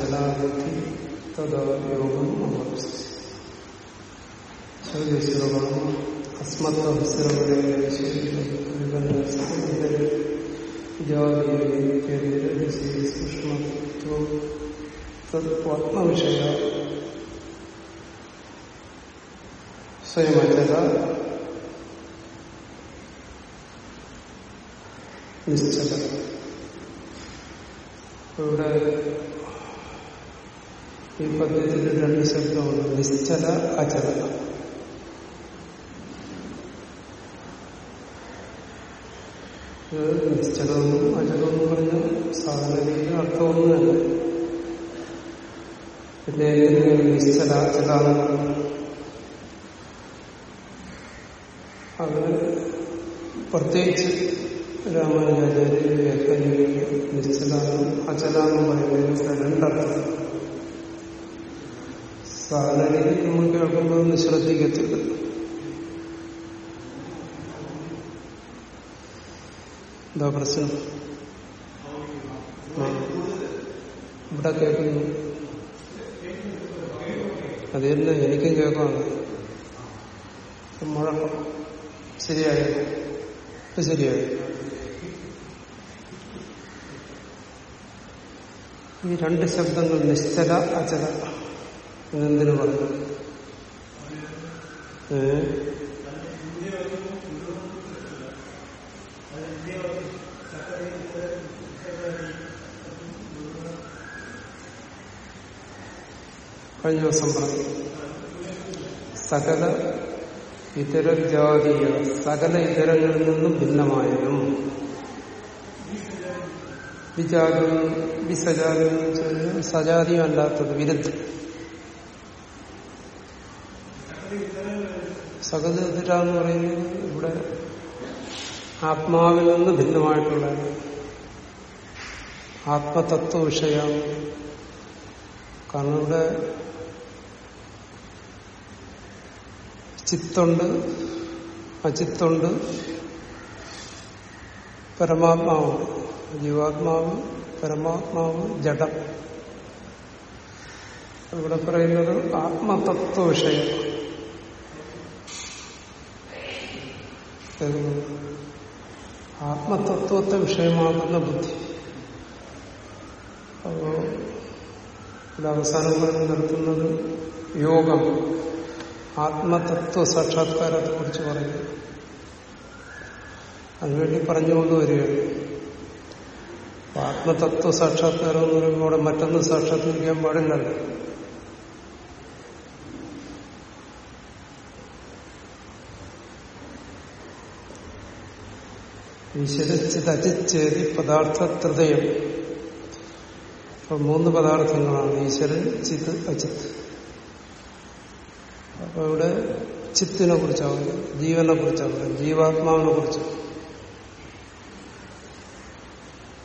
അചലാബുദ്ധി തഥാ യോഗം ശ്ലോകം സൂക്ഷ്മത്വത്വാത്മവിഷയ സ്വയമചല നിശ്ചല ഇവിടെ ഈ പദ്യത്തിൽ രണ്ട് ശബ്ദമാണ് നിശ്ചല അചല നിശ്ചലമെന്നും അചലമെന്നും പറഞ്ഞ സാധാരണ അർത്ഥമൊന്നും തന്നെ പിന്നെ എന്തിനാണ് നിശ്ചല അചല അത് പ്രത്യേകിച്ച് രാമാനുജാചാര്യ വ്യാഖ്യാനിക്കുകയും നിശ്ചലാന്നും അചലാന്നും പറയുന്നതിന് രണ്ടർത്ഥം സാധാരണ നമ്മൾ കേൾക്കുമ്പോൾ ഒന്ന് ശ്രദ്ധിക്കത്തില്ല. എന്താ പ്രശ്നം? ഇവിടെ കേൾക്കുന്നു. അത് തന്നെ എനിക്കും കേൾക്കാണ് മുഴക്കം ശരിയായി? ഇപ്പൊ ശരിയായി? ഈ രണ്ട് ശബ്ദങ്ങൾ നിശ്ചല അചല. എന്നെന്തിനു പറഞ്ഞു? കഴിഞ്ഞ ദിവസം പറഞ്ഞു സകല ഇതര ജാതീയ സകല ഇതരങ്ങളിൽ നിന്നും ഭിന്നമായതും വിചാരം വിസജാതി സജാതിയും അല്ലാത്തത് വിരുദ്ധം സകല ഇതര എന്ന് പറയുന്നത് ഇവിടെ ആത്മാവിൽ നിന്ന് ഭിന്നമായിട്ടുള്ള ആത്മതത്വ വിഷയം കാരണം ഇവിടെ ചിത്തുണ്ട് അചിത്തുണ്ട് പരമാത്മാവ് ജീവാത്മാവ് പരമാത്മാവ് ജഡം. ഇവിടെ പറയുന്നത് ആത്മതത്വ വിഷയം ആത്മതത്വത്തെ വിഷയമാകുന്ന ബുദ്ധി. അപ്പോ ഇവിടെ അവസാനം നിർത്തുന്നത് യോഗം ആത്മതത്വ സാക്ഷാത്കാരത്തെ കുറിച്ച് പറയുന്നു. അതിനുവേണ്ടി പറഞ്ഞുകൊണ്ട് വരികയാണ്. ആത്മതത്വ സാക്ഷാത്കാരം എന്ന് പറയുമ്പോൾ അവിടെ മറ്റൊന്ന് സാക്ഷാത്കരിക്കാൻ പാടില്ലല്ലോ. ഈശ്വരച്ചിതചിച്ചേതി പദാർത്ഥ ഹൃദയം അപ്പൊ മൂന്ന് പദാർത്ഥങ്ങളാണ്. ഈശ്വരൻ ചിത് അചിത്ത്. അപ്പൊ ഇവിടെ ചിത്തിനെ കുറിച്ചാണ് ജീവനെ കുറിച്ചാണ് ജീവാത്മാവിനെ കുറിച്ച്.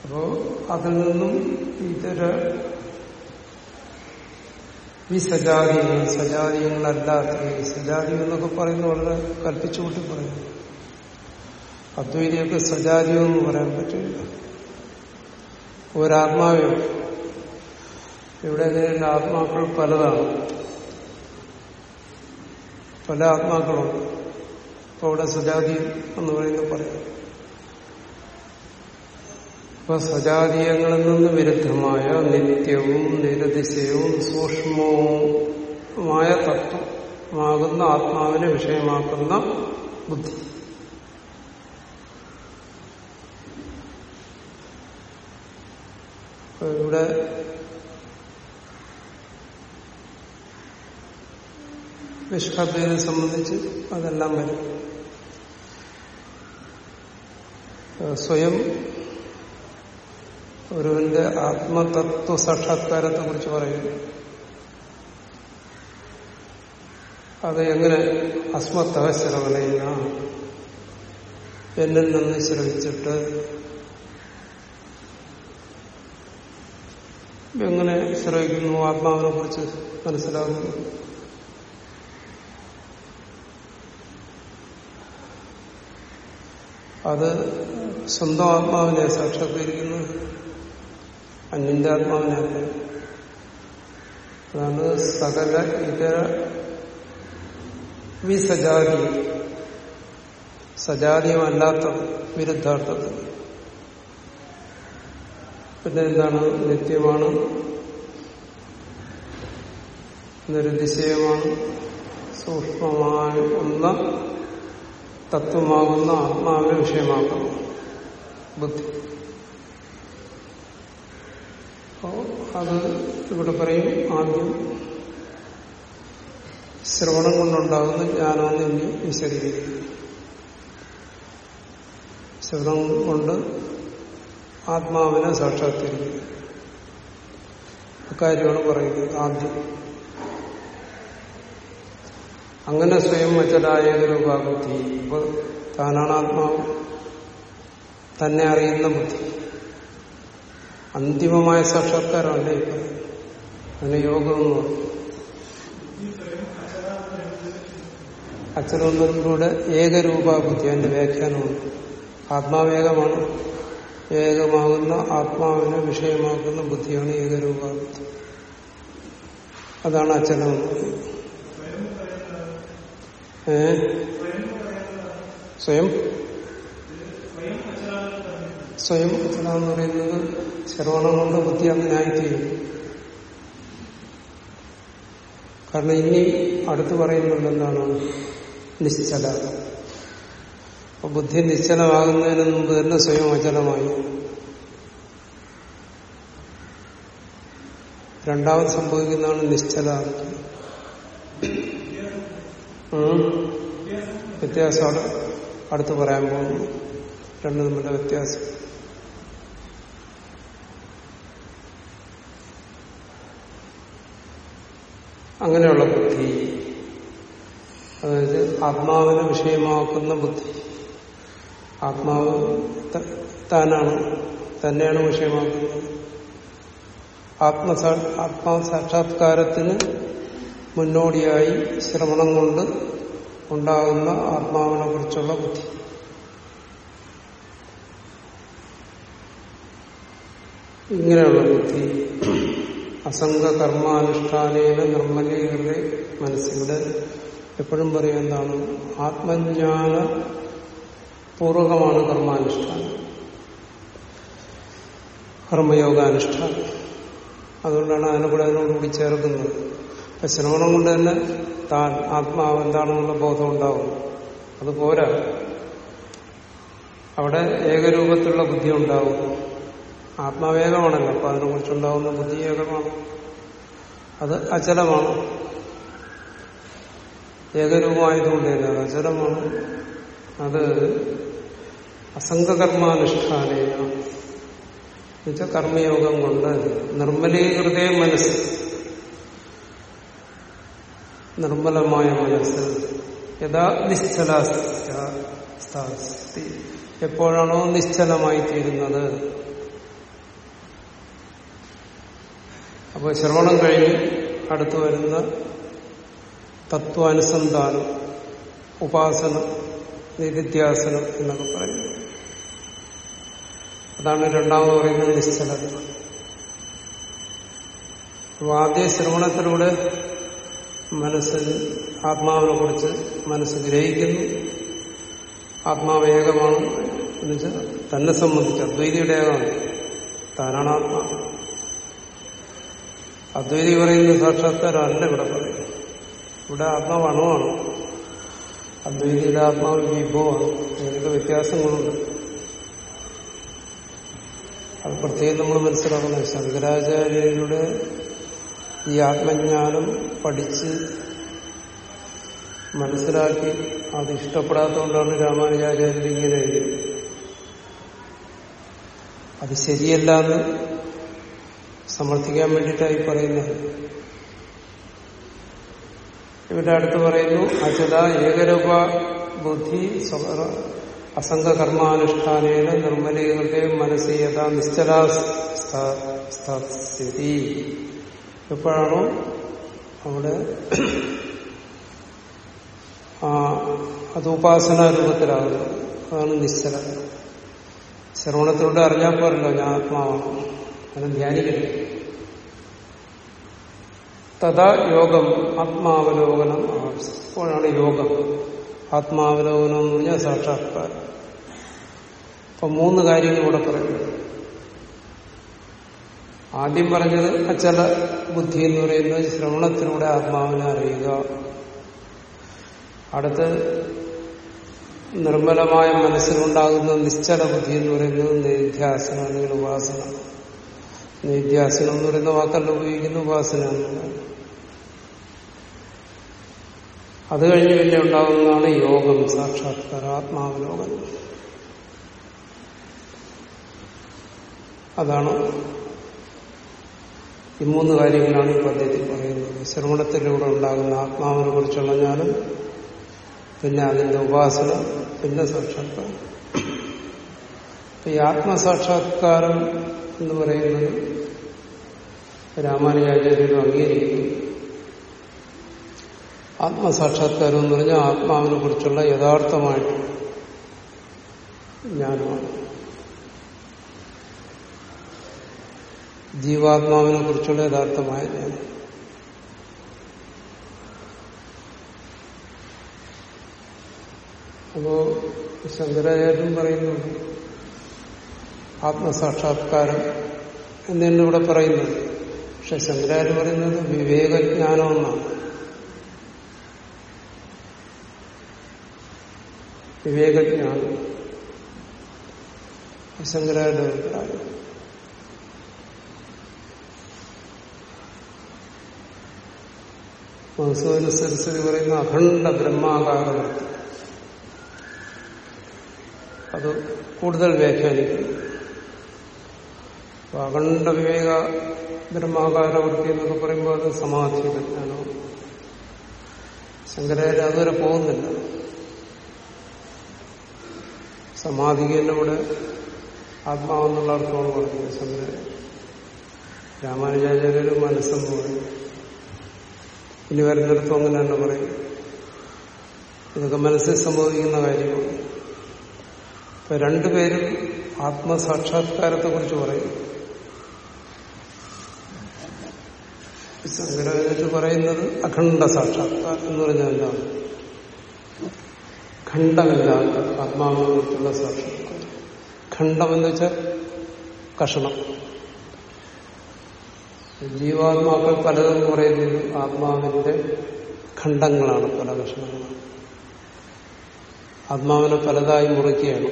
അപ്പോ അതിൽ നിന്നും ഇതര ഈ സജാതീയങ്ങൾ സജാതീയങ്ങളല്ലാത്ത സജാതി എന്നൊക്കെ പറയുന്നത് വളരെ കൽപ്പിച്ചുകൂട്ടി പറയുന്നു. അദ്വൈതിയൊക്കെ സജാതീയം എന്ന് പറയാൻ പറ്റില്ല. ഒരാത്മാവേ ഇവിടെ ആത്മാക്കൾ പലതാണ്. പല ആത്മാക്കളും അപ്പൊ അവിടെ സജാതി എന്ന് പറയുന്നത് പറയും. അപ്പൊ സജാതീയങ്ങളിൽ നിന്ന് വിരുദ്ധമായ നിത്യവും നിരതിശയവും സൂക്ഷ്മവുമായ തത്വമാകുന്ന ആത്മാവിനെ വിഷയമാക്കുന്ന ബുദ്ധി. ഇവിടെ നിഷ്കർമ്മയെ സംബന്ധിച്ച് അതെല്ലാം വരും. സ്വയം ഒരുവന്റെ ആത്മതത്വ സാക്ഷാത്കാരത്തെ കുറിച്ച് പറയുന്നു. അത് എങ്ങനെ? അസ്മത്തഹ ശ്രവണയില്ല എന്നിൽ നിന്ന് ശ്രമിച്ചിട്ട് എങ്ങനെ ശ്രവിക്കുന്നു ആത്മാവിനെ കുറിച്ച് മനസ്സിലാകുന്നു. അത് സ്വന്തം ആത്മാവിനെ സാക്ഷാത്കരിക്കുന്നു. അന്യന്റെ ആത്മാവിനെ അതാണ് സകല ഇതര വിസജാതി സജാതീയമല്ലാത്ത വിരുദ്ധാർത്ഥത്തിൽ. പിന്നെ എന്താണ് നിത്യമാണ്? നിരുതിശയമാണ് സൂക്ഷ്മമായ ഒന്ന് തത്വമാകുന്ന ആത്മാവിനെ വിഷയമാക്കണം ബുദ്ധി. അത് ഇവിടെ പറയും ആദ്യം ശ്രവണം കൊണ്ടുണ്ടാകുന്ന ജ്ഞാനമെന്ന് ഇനി വിശദീകരിക്കും ശ്രവണം കൊണ്ട് ആത്മാവിനെ സാക്ഷാത്കരിക്കും അക്കാര്യമാണ് പറയുന്നത് ആദ്യം. അങ്ങനെ സ്വയം അച്ഛനായ ഒരു ഭാഗത്തി ഇപ്പൊ താനാണ് ആത്മാവ്. തന്നെ അറിയുന്ന ബുദ്ധി. അന്തിമമായ സാക്ഷാത്കാരമല്ലേ ഇപ്പൊ? അതിന് യോഗമെന്ന് അച്ഛനൊന്നതിലൂടെ ഏകരൂപാബുദ്ധി അതിന്റെ വ്യാഖ്യാനമാണ് ആത്മാവേകമാണ്. ഏകമാകുന്ന ആത്മാവിനെ വിഷയമാക്കുന്ന ബുദ്ധിയാണ് ഏകരൂപ. അതാണ് അച്ഛനെന്ന് പറയുന്നത് ഏ? സ്വയം? സ്വയം അച്ഛന എന്ന് പറയുന്നത് ശ്രവണം കൊണ്ട് ബുദ്ധി അങ്ങനെ ആയിത്തീരും കാരണം ഇനി അടുത്ത് പറയുന്നുണ്ട് എന്താണ്? അപ്പൊ ബുദ്ധി നിശ്ചലമാകുന്നതിന് മുമ്പ് തന്നെ സ്വയം അചലമായി രണ്ടാമത് സംഭവിക്കുന്നതാണ് നിശ്ചല. വ്യത്യാസമാണ് അടുത്ത് പറയാൻ പോകുന്നു. രണ്ടു തമ്മിലെ വ്യത്യാസം. അങ്ങനെയുള്ള ബുദ്ധി. അതായത് ആത്മാവിനെ വിഷയമാക്കുന്ന ബുദ്ധി. ആത്മാവ് താനാണ് തന്നെയാണ് വിഷയമാക്കുന്നത് ആത്മസാ ആത്മാസാക്ഷാത്കാരത്തിന് മുന്നോടിയായി ശ്രവണം കൊണ്ട് ഉണ്ടാകുന്ന ആത്മാവിനെ കുറിച്ചുള്ള ബുദ്ധി. ഇങ്ങനെയുള്ള ബുദ്ധി അസംഗ കർമാനുഷ്ഠാനേന നിർമ്മലീകരുടെ മനസ്സിലൂടെ എപ്പോഴും പറയും എന്താണ് ആത്മജ്ഞാന പൂർവകമാണ് കർമാനുഷ്ഠാനം. കർമ്മയോഗാനുഷ്ഠാനം. അതുകൊണ്ടാണ് അതിനെ കൂടെ അതിനോടുകൂടി ചേർക്കുന്നത്. അപ്പൊ ശ്രവണം കൊണ്ട് തന്നെ താൻ ആത്മാവ് എന്താണെന്നുള്ള ബോധം ഉണ്ടാവും. അത് അവിടെ ഏകരൂപത്തിലുള്ള ബുദ്ധി ഉണ്ടാവും. ആത്മാവേകമാണല്ലോ. അപ്പൊ അതിനെ കുറിച്ചുണ്ടാവുന്ന ബുദ്ധി ഏകമാണ്. അത് അചലമാണ്. ഏകരൂപമായതുകൊണ്ട് തന്നെ അത് അചലമാണ്. അത് അസംഗകർമാനുഷ്ഠാനേന. എന്നുവെച്ചാൽ കർമ്മയോഗം കൊണ്ട് നിർമ്മലീകൃത മനസ്സ്. നിർമ്മലമായ മനസ്സ്. യഥാ നിശ്ചലാസ്തി എപ്പോഴാണോ നിശ്ചലമായി തീരുന്നത് അപ്പോൾ ശ്രവണം കഴിഞ്ഞ് അടുത്തു വരുന്ന തത്വാനുസന്ധാനം ഉപാസനം നിരുദ്ധ്യാസനം എന്നൊക്കെ പറയുന്നത്. അതാണ് രണ്ടാമത് പറയുന്നത് നിശ്ചലത. ആദ്യ ശ്രവണത്തിലൂടെ മനസ്സ് ആത്മാവിനെ കുറിച്ച് മനസ്സ് ഗ്രഹിക്കുന്നു. ആത്മാവ് ഏകമാണ് എന്നുവെച്ചാൽ തന്നെ സംബന്ധിച്ച് അദ്വൈതിയുടെ ഏകമാണ്. താനാണ് ആത്മാവ് അദ്വൈതി പറയുന്ന സാക്ഷാത്കാരല്ല ഇവിടെ പറയുന്നത്. ഇവിടെ ആത്മാവ് അണുവാണ്. അദ്വൈതിയുടെ ആത്മാവ് വിഭവമാണ്. ഇതിനൊക്കെ വ്യത്യാസങ്ങളുണ്ട്. അത് പ്രത്യേകം നമ്മൾ മനസ്സിലാക്കുന്നത് ശങ്കരാചാര്യരുടെ ഈ ആത്മജ്ഞാനം പഠിച്ച് മനസ്സിലാക്കി അത് ഇഷ്ടപ്പെടാത്തതുകൊണ്ടാണ് രാമാനുജാചാര്യർ ഇങ്ങനെ എഴുതിയത്. അത് ശരിയല്ല എന്ന് സമർത്ഥിക്കാൻ വേണ്ടിയിട്ടായി പറയുന്നത്. ഇവരുടെ അടുത്ത് പറയുന്നു അചല ഏകരൂപ ബുദ്ധി കർമാനുഷ്ഠാനേന നിർമ്മലീകൃത മനസ്സി യഥാ നിശ്ചലാസ്ഥിതി എപ്പോഴാണോ അവിടെ? ആ അത് ഉപാസനാ രൂപത്തിലാകുന്നു. അതാണ് നിശ്ചല. ശ്രവണത്തിലൂടെ അറിഞ്ഞാൽ പോരല്ലോ ഞാൻ ആത്മാവാണ്. അത് ധ്യാനിക്കില്ല തഥാ യോഗം ആത്മാവലോകനം അപ്പോഴാണ് യോഗം. ആത്മാവലോകനം എന്ന് പറഞ്ഞാൽ സാക്ഷാത്കാരം. അപ്പൊ മൂന്ന് കാര്യങ്ങൾ ഇവിടെ പറയുന്നു. ആദ്യം പറഞ്ഞത് അച്ചല ബുദ്ധി എന്ന് പറയുന്നത് ശ്രവണത്തിലൂടെ ആത്മാവിനെ അറിയുക. അടുത്ത് നിർമ്മലമായ മനസ്സിലുണ്ടാകുന്ന നിശ്ചല ബുദ്ധി എന്ന് പറയുന്നത് നിധ്യാസനം അല്ലെങ്കിൽ ഉപാസന. നിധ്യാസനം എന്ന് പറയുന്ന വാക്കല്ല ഉപയോഗിക്കുന്ന ഉപാസന അത് കഴിഞ്ഞ് പിന്നെ ഉണ്ടാകുന്നതാണ് യോഗം സാക്ഷാത്കാര ആത്മാവലോകനം. അതാണ് ഈ മൂന്ന് കാര്യങ്ങളാണ് ഈ പദ്ധതി പറയുന്നത്. ശ്രവണത്തിലൂടെ ഉണ്ടാകുന്ന ആത്മാവിനെ കുറിച്ചുള്ള ജ്ഞാനം പിന്നെ അതിന്റെ ഉപാസന പിന്നെ സാക്ഷാത്കാരം. ഈ ആത്മസാക്ഷാത്കാരം എന്ന് പറയുന്നത് രാമാനുജാചാര്യരും അംഗീകരിക്കുന്നു. ആത്മസാക്ഷാത്കാരം എന്ന് പറഞ്ഞാൽ ആത്മാവിനെ കുറിച്ചുള്ള യഥാർത്ഥമായിട്ട് ജ്ഞാനമാണ്. ജീവാത്മാവിനെ കുറിച്ചുള്ള യഥാർത്ഥമായ ജ്ഞാനം. അപ്പോ ശങ്കരാചാര്യൻ പറയുന്നു ആത്മസാക്ഷാത്കാരം എന്നു ഇവിടെ പറയുന്നത് പക്ഷെ ശങ്കരാചാര്യ പറയുന്നത് വിവേകജ്ഞാനമെന്നാണ്. വിവേകജ്ഞാനം. ശങ്കരാചാര്യ അഭിപ്രായം. സരസ്വതി പറയുന്ന അഖണ്ഡ ബ്രഹ്മാകാര. അത് കൂടുതൽ വ്യാഖ്യാനിക്കുന്നു. അഖണ്ഡ വിവേക ബ്രഹ്മാകാര വൃത്തി എന്നൊക്കെ പറയുമ്പോൾ അത് സമാധി ജ്ഞാനമാണ് ശങ്കരാചാര്യ അതുവരെ പോകുന്നില്ല. സമാധിക്ക് തന്നെ ഇവിടെ ആത്മാവെന്നുള്ള അർത്ഥമാണ് പറഞ്ഞത് ശങ്കരാചാര്യ. രാമാനുജാചാര്യര് മനസ്സം പോയി ഇനി വരുന്നിടത്തും അങ്ങനെ തന്നെ പറയും. ഇതൊക്കെ മനസ്സിൽ സംഭവിക്കുന്ന കാര്യമാണ്. ഇപ്പൊ രണ്ടുപേരും ആത്മസാക്ഷാത്കാരത്തെ കുറിച്ച് പറയും. സംഗ്രഹത്തിൽ പറയുന്നത് അഖണ്ഡ സാക്ഷാത്കാരം എന്ന് പറഞ്ഞാൽ എന്താണ്? ഖണ്ഡമില്ലാത്ത ആത്മാവിനെ കുറിച്ചുള്ള സാക്ഷാത്കാരം. ഖണ്ഡം എന്ന് വെച്ചാൽ കഷണം. ജീവാത്മാക്കൾ പലതെന്ന് പറയുന്നത് ആത്മാവിന്റെ ഖണ്ഡങ്ങളാണ് പല കഷ്ണങ്ങൾ ആത്മാവിനെ പലതായി മുറിക്കുകയാണ്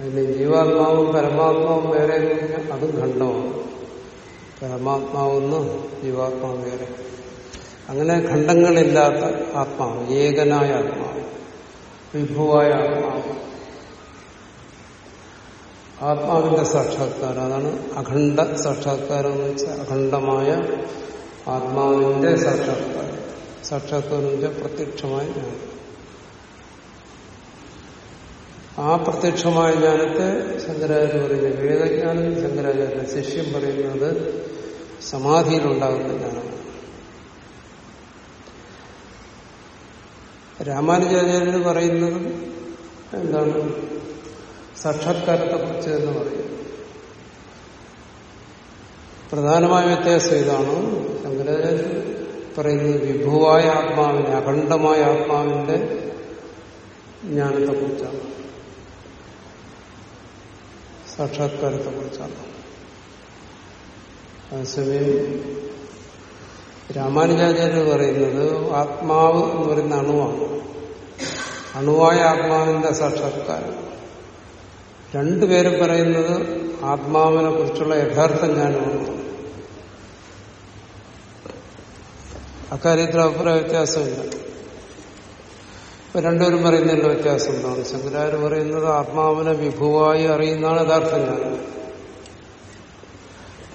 അതിന് ജീവാത്മാവും പരമാത്മാവും വേറെ എന്ന് പറഞ്ഞാൽ അതും ഖണ്ഡമാണ്. പരമാത്മാവെന്ന് ജീവാത്മാവ് വേറെ. അങ്ങനെ ഖണ്ഡങ്ങളില്ലാത്ത ആത്മാവ് ഏകനായ ആത്മാവ് വിഭുവായ ആത്മാവ്. ആത്മാവിന്റെ സാക്ഷാത്കാരം. അതാണ് അഖണ്ഡ സാക്ഷാത്കാരം എന്ന് വെച്ചാൽ അഖണ്ഡമായ ആത്മാവിന്റെ സാക്ഷാത്കാരം. സാക്ഷാത്കാരം എന്ന് വെച്ചാൽ പ്രത്യക്ഷമായ ജ്ഞാനം. ആ പ്രത്യക്ഷമായ ജ്ഞാനത്തെ ശങ്കരാചാര്യ പറയുന്നത് വിവേകജ്ഞാനം ശങ്കരാചാര്യ ശിഷ്യം പറയുന്നത് സമാധിയിലുണ്ടാകുന്ന ജ്ഞാനമാണ്. രാമാനുജാചാര്യർ പറയുന്നത് എന്താണ്? സാക്ഷാത്കാരത്തെ കുറിച്ച് എന്ന് പറയും. പ്രധാനമായ വ്യത്യാസം ഇതാണ്. ശങ്കരാചാര്യ പറയുന്നത് വിഭുവായ ആത്മാവിനെ അഖണ്ഡമായ ആത്മാവിന്റെ ജ്ഞാനത്തെക്കുറിച്ചാണ്. സാക്ഷാത്കാരത്തെക്കുറിച്ചാണ്. അതേസമയം രാമാനുജാചാര്യർ പറയുന്നത് ആത്മാവ് എന്ന് പറയുന്ന അണുവാണ്. അണുവായ ആത്മാവിന്റെ സാക്ഷാത്കാരം. രണ്ടുപേരും പറയുന്നത് ആത്മാവിനെ കുറിച്ചുള്ള യഥാർത്ഥം ജ്ഞാനമാണ് അക്കാര്യത്തിൽ അഭിപ്രായ വ്യത്യാസമില്ല. രണ്ടുപേരും പറയുന്നതിന്റെ വ്യത്യാസം എന്താണ്? ശങ്കരാചാര്യ പറയുന്നത് ആത്മാവിനെ വിഭുവായി അറിയുന്നതാണ് യഥാർത്ഥ ജ്ഞാനം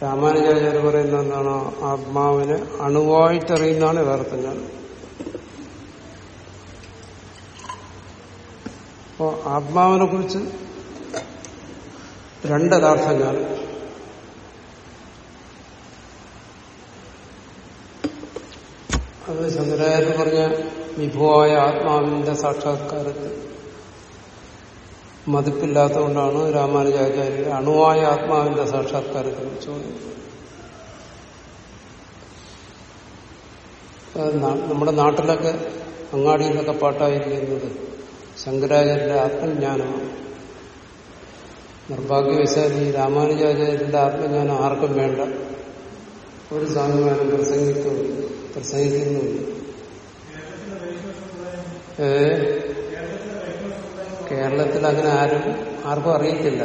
രാമാനുജാചാര്യ പറയുന്ന എന്താണ്? ആത്മാവിനെ അണുവായിട്ട് യഥാർത്ഥ ജ്ഞാനം അപ്പോ ആത്മാവിനെ കുറിച്ച് രണ്ട് യഥാർത്ഥ ജ്ഞാനം അത് ശങ്കരാചാര്യ പറഞ്ഞ വിഭുവായ ആത്മാവിന്റെ സാക്ഷാത്കാരത്തിൽ. മതിപ്പില്ലാത്തതുകൊണ്ടാണ് രാമാനുജാചാര്യ അണുവായ ആത്മാവിന്റെ സാക്ഷാത്കാരത്തിൽ ചോദിക്കുന്നത് നമ്മുടെ നാട്ടിലൊക്കെ അങ്ങാടിയിലൊക്കെ പാട്ടായിരിക്കുന്നത് ശങ്കരാചാര്യന്റെ ആത്മജ്ഞാനമാണ്. നിർഭാഗ്യവശാൽ ഈ രാമാനുജാചാര്യന്റെ ആത്മജ്ഞാനം ആർക്കും വേണ്ട. ഒരു സ്വാമിമാരും പ്രസംഗിക്കും പ്രസംഗിക്കുന്നുമില്ല ഏ? കേരളത്തിൽ അങ്ങനെ ആരും ആർക്കും അറിയത്തില്ല.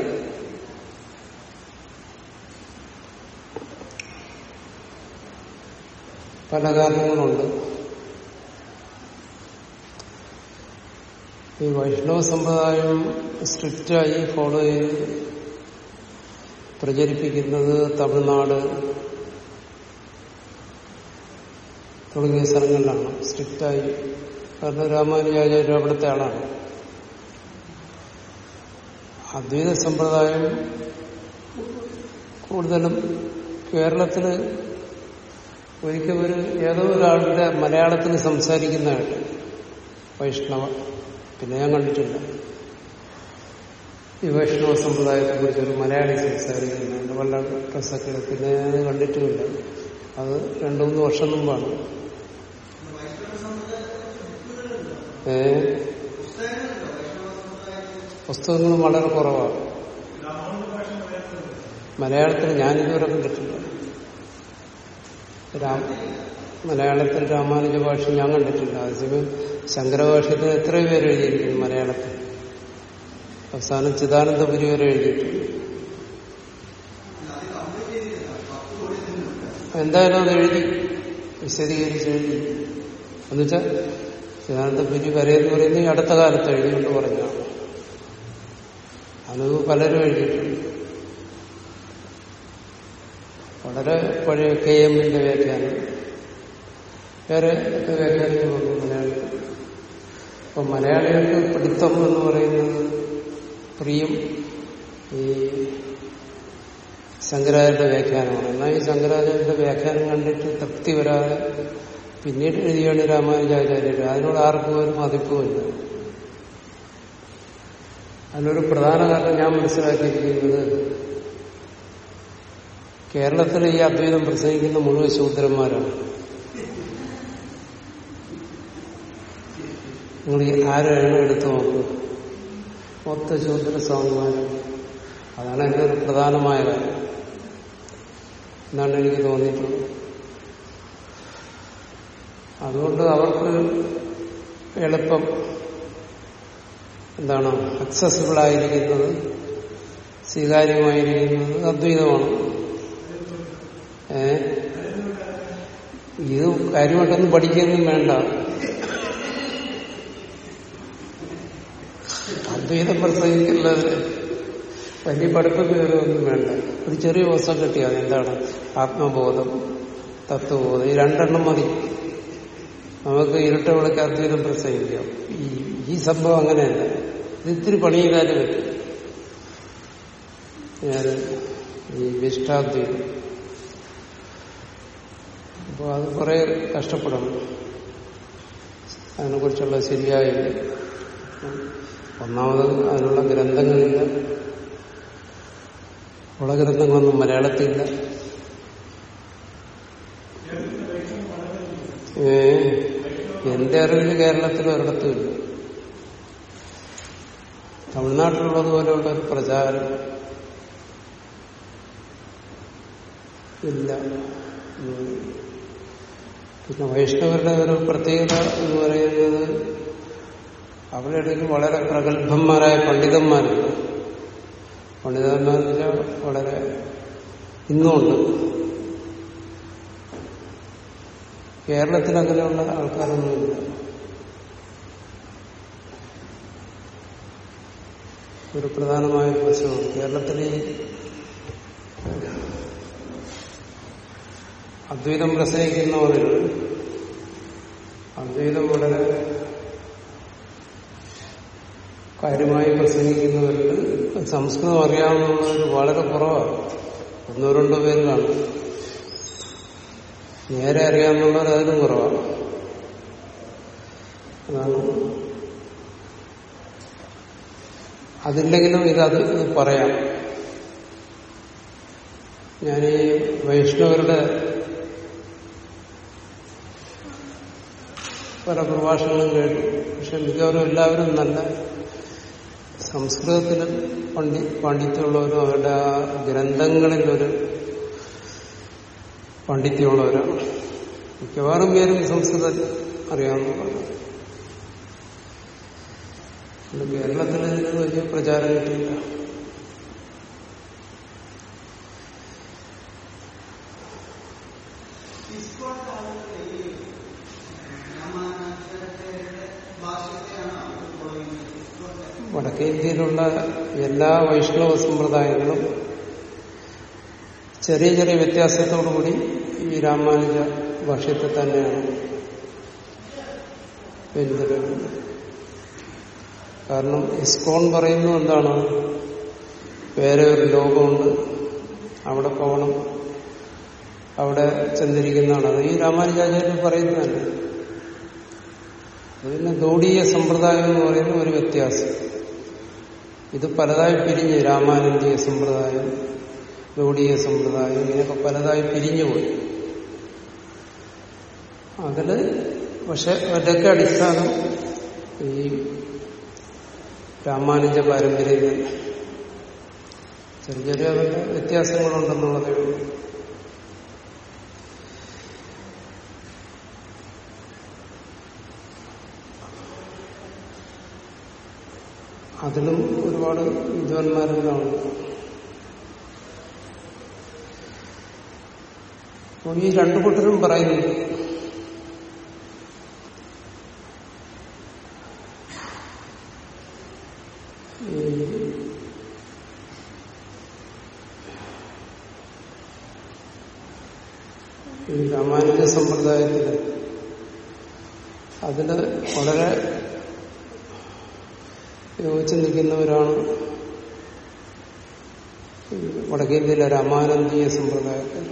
പല കാരണങ്ങളുണ്ട്. ഈ വൈഷ്ണവ സമ്പ്രദായം സ്ട്രിക്റ്റായി ഫോളോ ചെയ്ത് പ്രചരിപ്പിക്കുന്നത് തമിഴ്നാട് തുടങ്ങിയ സ്ഥലങ്ങളിലാണ്. സ്ട്രിക്റ്റായി. കാരണം രാമാനുജാചാര്യ അവിടുത്തെ ആളാണ്. അദ്വൈത സമ്പ്രദായം കൂടുതലും കേരളത്തിൽ ഒരിക്കൽ ഒരു ഏതോ ഒരാളുടെ മലയാളത്തിൽ സംസാരിക്കുന്നതായിട്ട് വൈഷ്ണവ. പിന്നെ ഞാൻ കണ്ടിട്ടില്ല. ഈ വൈഷ്ണവ സമ്പ്രദായത്തെ കുറിച്ച് ഒരു മലയാളി സംസാരിക്കുന്നുണ്ട് വല്ല പ്രസക്തി പിന്നെ ഞാൻ കണ്ടിട്ടുമില്ല. അത് രണ്ടു മൂന്ന് വർഷം മുമ്പാണ്. ഏ? പുസ്തകങ്ങൾ വളരെ കുറവാണ്. മലയാളത്തിൽ ഞാനിതുവരെ കണ്ടിട്ടില്ല. മലയാളത്തിൽ രാമാനുജ ഭാഷ ഞാൻ കണ്ടിട്ടില്ല. അതേസമയം ശങ്കരഭാഷത്തിൽ എത്ര പേര് എഴുതിയിരിക്കുന്നു മലയാളത്തിൽ. അവസാനം ചിദാനന്ദപുരി വരെ എഴുതിയിട്ടുണ്ട്. എന്തായാലും അത് എഴുതി വിശദീകരിച്ച് എഴുതി. എന്നുവെച്ചാൽ ചിദാനന്ദപുരി വരെയെന്ന് പറയുന്നത് ഈ അടുത്ത കാലത്ത് എഴുതിക്കൊണ്ട് പറഞ്ഞാണ് അത് പലരും എഴുതിയിട്ടുണ്ട്. വളരെ പഴയ കെ എമ്മിന്റെ വ്യാഖ്യാനം. വേറെ ഒക്കെ വ്യാഖ്യാനങ്ങളുണ്ട് മലയാളത്തിൽ അപ്പൊ മലയാളികൾക്ക് പിടുത്തം എന്ന് പറയുന്നത് പ്രിയം ഈ ശങ്കരാചാര്യന്റെ വ്യാഖ്യാനമാണ്. എന്നാൽ ഈ ശങ്കരാചാര്യന്റെ വ്യാഖ്യാനം കണ്ടിട്ട് തൃപ്തി വരാതെ പിന്നീട് എഴുതിയാണ് രാമാനുജാചാര്യർ. അതിനോട് ആർക്കും ഒരു മതിപ്പുമില്ല. അതിനൊരു പ്രധാന കാരണം ഞാൻ മനസ്സിലാക്കിയിരിക്കുന്നത് കേരളത്തിൽ ഈ അദ്വൈതം പ്രസംഗിക്കുന്ന മുഴുവൻ ശൂദ്രന്മാരാണ്. നിങ്ങൾ ഈ ആരെയാണ് എടുത്തു നോക്കുക മൊത്ത ശൂദ്ര സ്വാമിമാരാണ് അതാണ് എന്റെ ഒരു പ്രധാനമായ കാര്യം. എന്നാണ് എനിക്ക് തോന്നിയിട്ടുള്ളത്. അതുകൊണ്ട് അവർക്ക് എളുപ്പം എന്താണ്? അക്സസിബിൾ ആയിരിക്കുന്നത് സ്വീകാര്യമായിരിക്കുന്നത് അദ്വൈതമാണ്. ഏ? ഇത് കാര്യമായിട്ടൊന്നും പഠിക്കുകയൊന്നും വേണ്ട. അദ്വൈതം പ്രസംഗിക്കുന്നതിന് വലിയ പഠിപ്പ് കയറുമൊന്നും വേണ്ട. ഒരു ചെറിയ പുസ്തകം കിട്ടിയാൽ എന്താണ്? ആത്മബോധം തത്വബോധം. ഈ രണ്ടെണ്ണം മതി. നമുക്ക് ഇരട്ട വിളക്ക് അദ്വൈതം പ്രസംഗിക്കാം. ഈ ഈ സംഭവം അങ്ങനെയല്ല. ഇത് ഇത്തിരി പണി ചെയ്താലും പറ്റും. ഞാൻ ഈ വിഷ്ടാദ്വൈതം അപ്പോൾ അത് കുറെ കഷ്ടപ്പെടണം. അതിനെക്കുറിച്ചുള്ള ശരിയായ ഒന്നാമത് അതിനുള്ള ഗ്രന്ഥങ്ങളില്ല. ഉള്ള ഗ്രന്ഥങ്ങളൊന്നും മലയാളത്തിലില്ല ഏ എന്റെ അറിവിൽ കേരളത്തിൽ ഒരിടത്തുമില്ല തമിഴ്നാട്ടിലുള്ളതുപോലെയുള്ള ഒരു പ്രചാരം ഇല്ല. പിന്നെ വൈഷ്ണവരുടെ ഒരു പ്രത്യേകത എന്ന് പറയുന്നത് അവരുടെ ഇടയിൽ വളരെ പ്രഗത്ഭന്മാരായ പണ്ഡിതന്മാരുണ്ട് പണ്ഡിതന്മാരെന്ന് വളരെ ഇന്നുമുണ്ട് കേരളത്തിൽ അങ്ങനെയുള്ള ആൾക്കാരൊന്നുമില്ല ഒരു പ്രധാനമായ പ്രശ്നമാണ് കേരളത്തിൽ അദ്വൈതം പ്രസംഗിക്കുന്നവരിൽ അദ്വൈതം വളരെ കാര്യമായി പ്രസംഗിക്കുന്നവരിൽ സംസ്കൃതം അറിയാവുന്നവർ വളരെ കുറവാണ്. ഒന്നോ രണ്ടോ പേര് കാണും നേരെ അറിയാവുന്നവർ അതിലും കുറവാണ്. അതാണ്. അതില്ലെങ്കിലും ഇത് അത് ഇത് പറയാം. ഞാൻ ഈ വൈഷ്ണവരുടെ പല പ്രഭാഷണങ്ങളും കേട്ടു. പക്ഷെ മിക്കവാറും എല്ലാവരും നല്ല സംസ്കൃതത്തിൽ പണ്ഡി പാണ്ഡിത്യമുള്ളവരും അവരുടെ ആ ഗ്രന്ഥങ്ങളിലൊരു പാണ്ഡിത്യമുള്ളവരാണ് മിക്കവാറും പേരും സംസ്കൃതം അറിയാവുന്നതാണ് കേരളത്തിൽ വലിയ പ്രചാരം കിട്ടിയില്ല. ഇന്ത്യയിലുള്ള എല്ലാ വൈഷ്ണവ സമ്പ്രദായങ്ങളും ചെറിയ ചെറിയ വ്യത്യാസത്തോടുകൂടി ഈ രാമാനുജ ഭാഷ്യത്തെ തന്നെയാണ് പിന്തുടരുന്നത് കാരണം ഇസ്കോൺ പറയുന്നത് എന്താണ്? വേറെ ഒരു ലോകമുണ്ട്. അവിടെ പോകണം. അവിടെ ചെന്നിരിക്കുന്നതാണ്. അത് ഈ രാമാനുജാചാര്യൻ പറയുന്നതല്ല. അത് പിന്നെ ഗൗഡീയ സമ്പ്രദായം എന്ന് പറയുന്ന ഒരു വ്യത്യാസം. ഇത് പലതായി പിരിഞ്ഞ് രാമാനുജീയ സമ്പ്രദായം ഗൗഡീയ സമ്പ്രദായം ഇങ്ങനെയൊക്കെ പലതായി പിരിഞ്ഞുപോയി അതിൽ പക്ഷെ അതൊക്കെ അടിസ്ഥാനം ഈ രാമാനുജ പാരമ്പര്യം ചെറിയ ചെറിയ വ്യത്യാസങ്ങളുണ്ടെന്നുള്ളതേ ഉള്ളൂ. അതിലും ഒരുപാട് വിദ്വാൻമാരെല്ലാം അപ്പോൾ ഈ രണ്ടു കൂട്ടരും പറയുന്നു ഈ രാമാനുജ സമ്പ്രദായത്തിൽ അതിന് വളരെ യോജിച്ച് നിൽക്കുന്നവരാണ് വടക്കേന്ത്യയിലെ രാമാനന്ദീയ സമ്പ്രദായത്തിൽ.